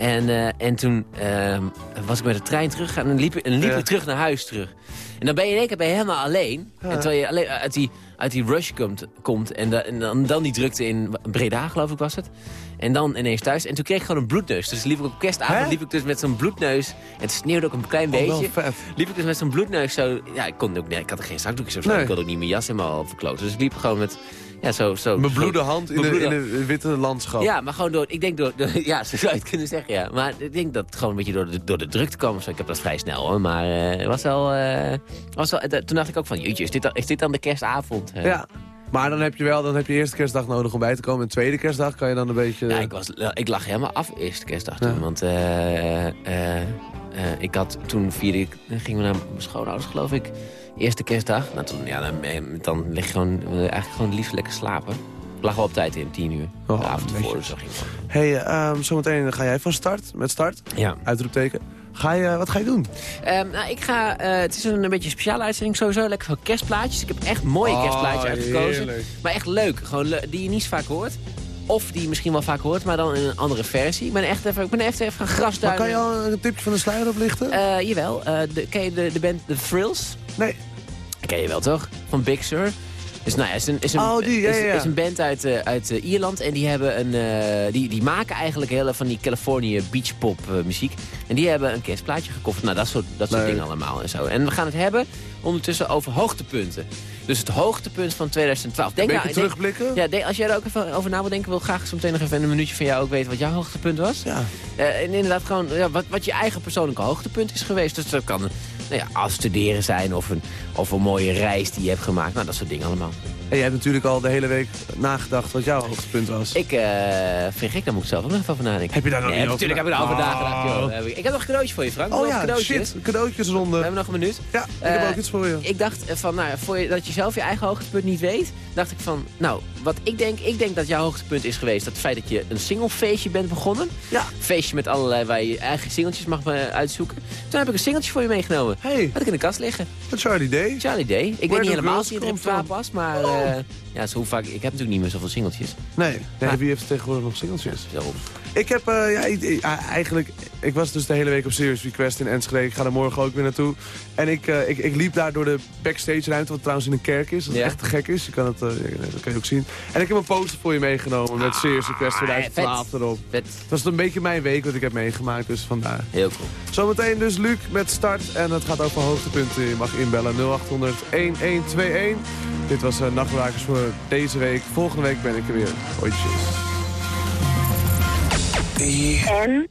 En, eh, en toen ehm, was ik met de trein teruggegaan en liep, en liep Ja. ik terug naar huis terug. En dan ben je in één keer ben je helemaal alleen. En terwijl je alleen uit die, uit die rush komt, komt en, da- en dan, dan die drukte in Breda, geloof ik was het. En dan ineens thuis. En toen kreeg ik gewoon een bloedneus. Dus liep ik op kerstavond Hè? liep ik dus met zo'n bloedneus. Het sneeuwde ook een klein Oh, beetje. Liep ik dus met zo'n bloedneus zo... Ja, ik, kon ook, nee, ik had er geen zakdoekjes of zo. Nee. Ik kon ook niet mijn jas helemaal verkloten. Dus ik liep gewoon met... Ja, zo, zo, Mijn bloede hand in, in de witte landschap. ja, maar gewoon door, ik denk door, door- ja, zo zou je het kunnen zeggen, ja. Maar ik denk dat het gewoon een beetje door de, door de drukte kwam. Ik heb dat vrij snel, hoor. Maar eh, het was wel, eh, was wel, toen dacht ik ook van, jeetje, is dit dan, is dit dan de kerstavond? Eh, Ja. Maar dan heb je wel, dan heb je eerste kerstdag nodig om bij te komen. En tweede kerstdag kan je dan een beetje... Ja, ik, was, ik lag helemaal af eerste kerstdag toen. Ja. Want ik had, toen vierde ik, gingen we naar mijn schoonouders, geloof ik. Eerste kerstdag. Nou, toen, ja, dan, dan lig je gewoon, eigenlijk gewoon liefst lekker slapen. Lag wel op tijd in, tien uur. Oh, de avond ervoor, dus dat ging hey, ehm, zometeen ga jij van start, met start. Ja. Uitroepteken. Ga je, wat ga je doen? Ehm, nou, ik ga, eh, het is een, een beetje een speciale uitzending sowieso. Lekker veel kerstplaatjes. Ik heb echt mooie Oh, kerstplaatjes uitgekozen. heerlijk. Maar echt leuk. Gewoon le- die je niet zo vaak hoort. Of die je misschien wel vaak hoort, maar dan in een andere versie. Ik ben echt even, ik ben echt even gaan Maar grasduinen. kan je al een tipje van de sluier oplichten? Eh, jawel. eh, de, ken je de, de band The Thrills? Nee. Ken je wel, toch? Van Big Sur. Dus nou ja, is een, is een, Oh, die, ja, is, ja, ja. is een band uit, eh, uit eh, Ierland. En die, hebben een, eh, die, die maken eigenlijk hele van die Californië beachpop muziek. En die hebben een kerstplaatje gekocht. Nou, dat soort, dat soort dingen allemaal en zo. En we gaan het hebben ondertussen over hoogtepunten. Dus het hoogtepunt van 2012. Denk Een nou, denk- terugblikken? ja, denk- als jij er ook even over na wil denken, wil ik graag zo meteen nog even een minuutje van jou ook weten wat jouw hoogtepunt was. Ja. En inderdaad gewoon ja, wat, wat je eigen persoonlijke hoogtepunt is geweest. Dus dat kan nou ja, afstuderen zijn of een, of een mooie reis die je hebt gemaakt. Nou, dat soort dingen allemaal. En jij hebt natuurlijk al de hele week nagedacht wat jouw hoogtepunt was. Ik eh, vind gek, daar moet ik zelf ook nog even over nadenken. Heb je daar nog nee, niet over Natuurlijk heb ik na- daarover nagedacht, joh. Oh. Heb Ik heb nog een cadeautje voor je, Frank. Oh ja, cadeautjes. shit. Cadeautjesronde. We hebben nog een minuut. Ja, ik Eh, heb ook iets voor je. Ik dacht eh, van, nou, voor je, dat je zelf je eigen hoogtepunt niet weet, dacht ik van, nou, wat ik denk, ik denk dat jouw hoogtepunt is geweest, dat het feit dat je een singlefeestje bent begonnen. Ja. Feestje met allerlei, waar je je eigen singeltjes mag eh, uitzoeken. Toen heb ik een singeltje voor je meegenomen. Hey, Had ik in de kast liggen. wat Charlie Day. Charlie Day. Ik Where weet niet helemaal of die het come repertoire past, maar eh, ja, zo vaak, ik heb natuurlijk niet meer zoveel singeltjes. Nee, nee Maar- wie heeft tegenwoordig nog singeltjes? Zo. Ik heb, eh, ja, ik- ik- ah, eigenlijk, ik was dus de hele week op Serious Request in Enschede. Ik ga er morgen ook weer naartoe. En ik, eh, ik, ik liep daar door de backstage ruimte, wat trouwens in een kerk is. Dat Ja. echt te gek is. Je kan het, ja, dat kan je ook zien. En ik heb een poster voor je meegenomen met Serious Request 2012 vet. erop. Vet. Het was een beetje mijn week wat ik heb meegemaakt, dus vandaar. Heel cool. Zometeen dus Luc met start en het gaat over hoogtepunten. Je mag inbellen 0800 1121. Dit was uh, Nachtbrakers voor deze week. Volgende week ben ik er weer. En?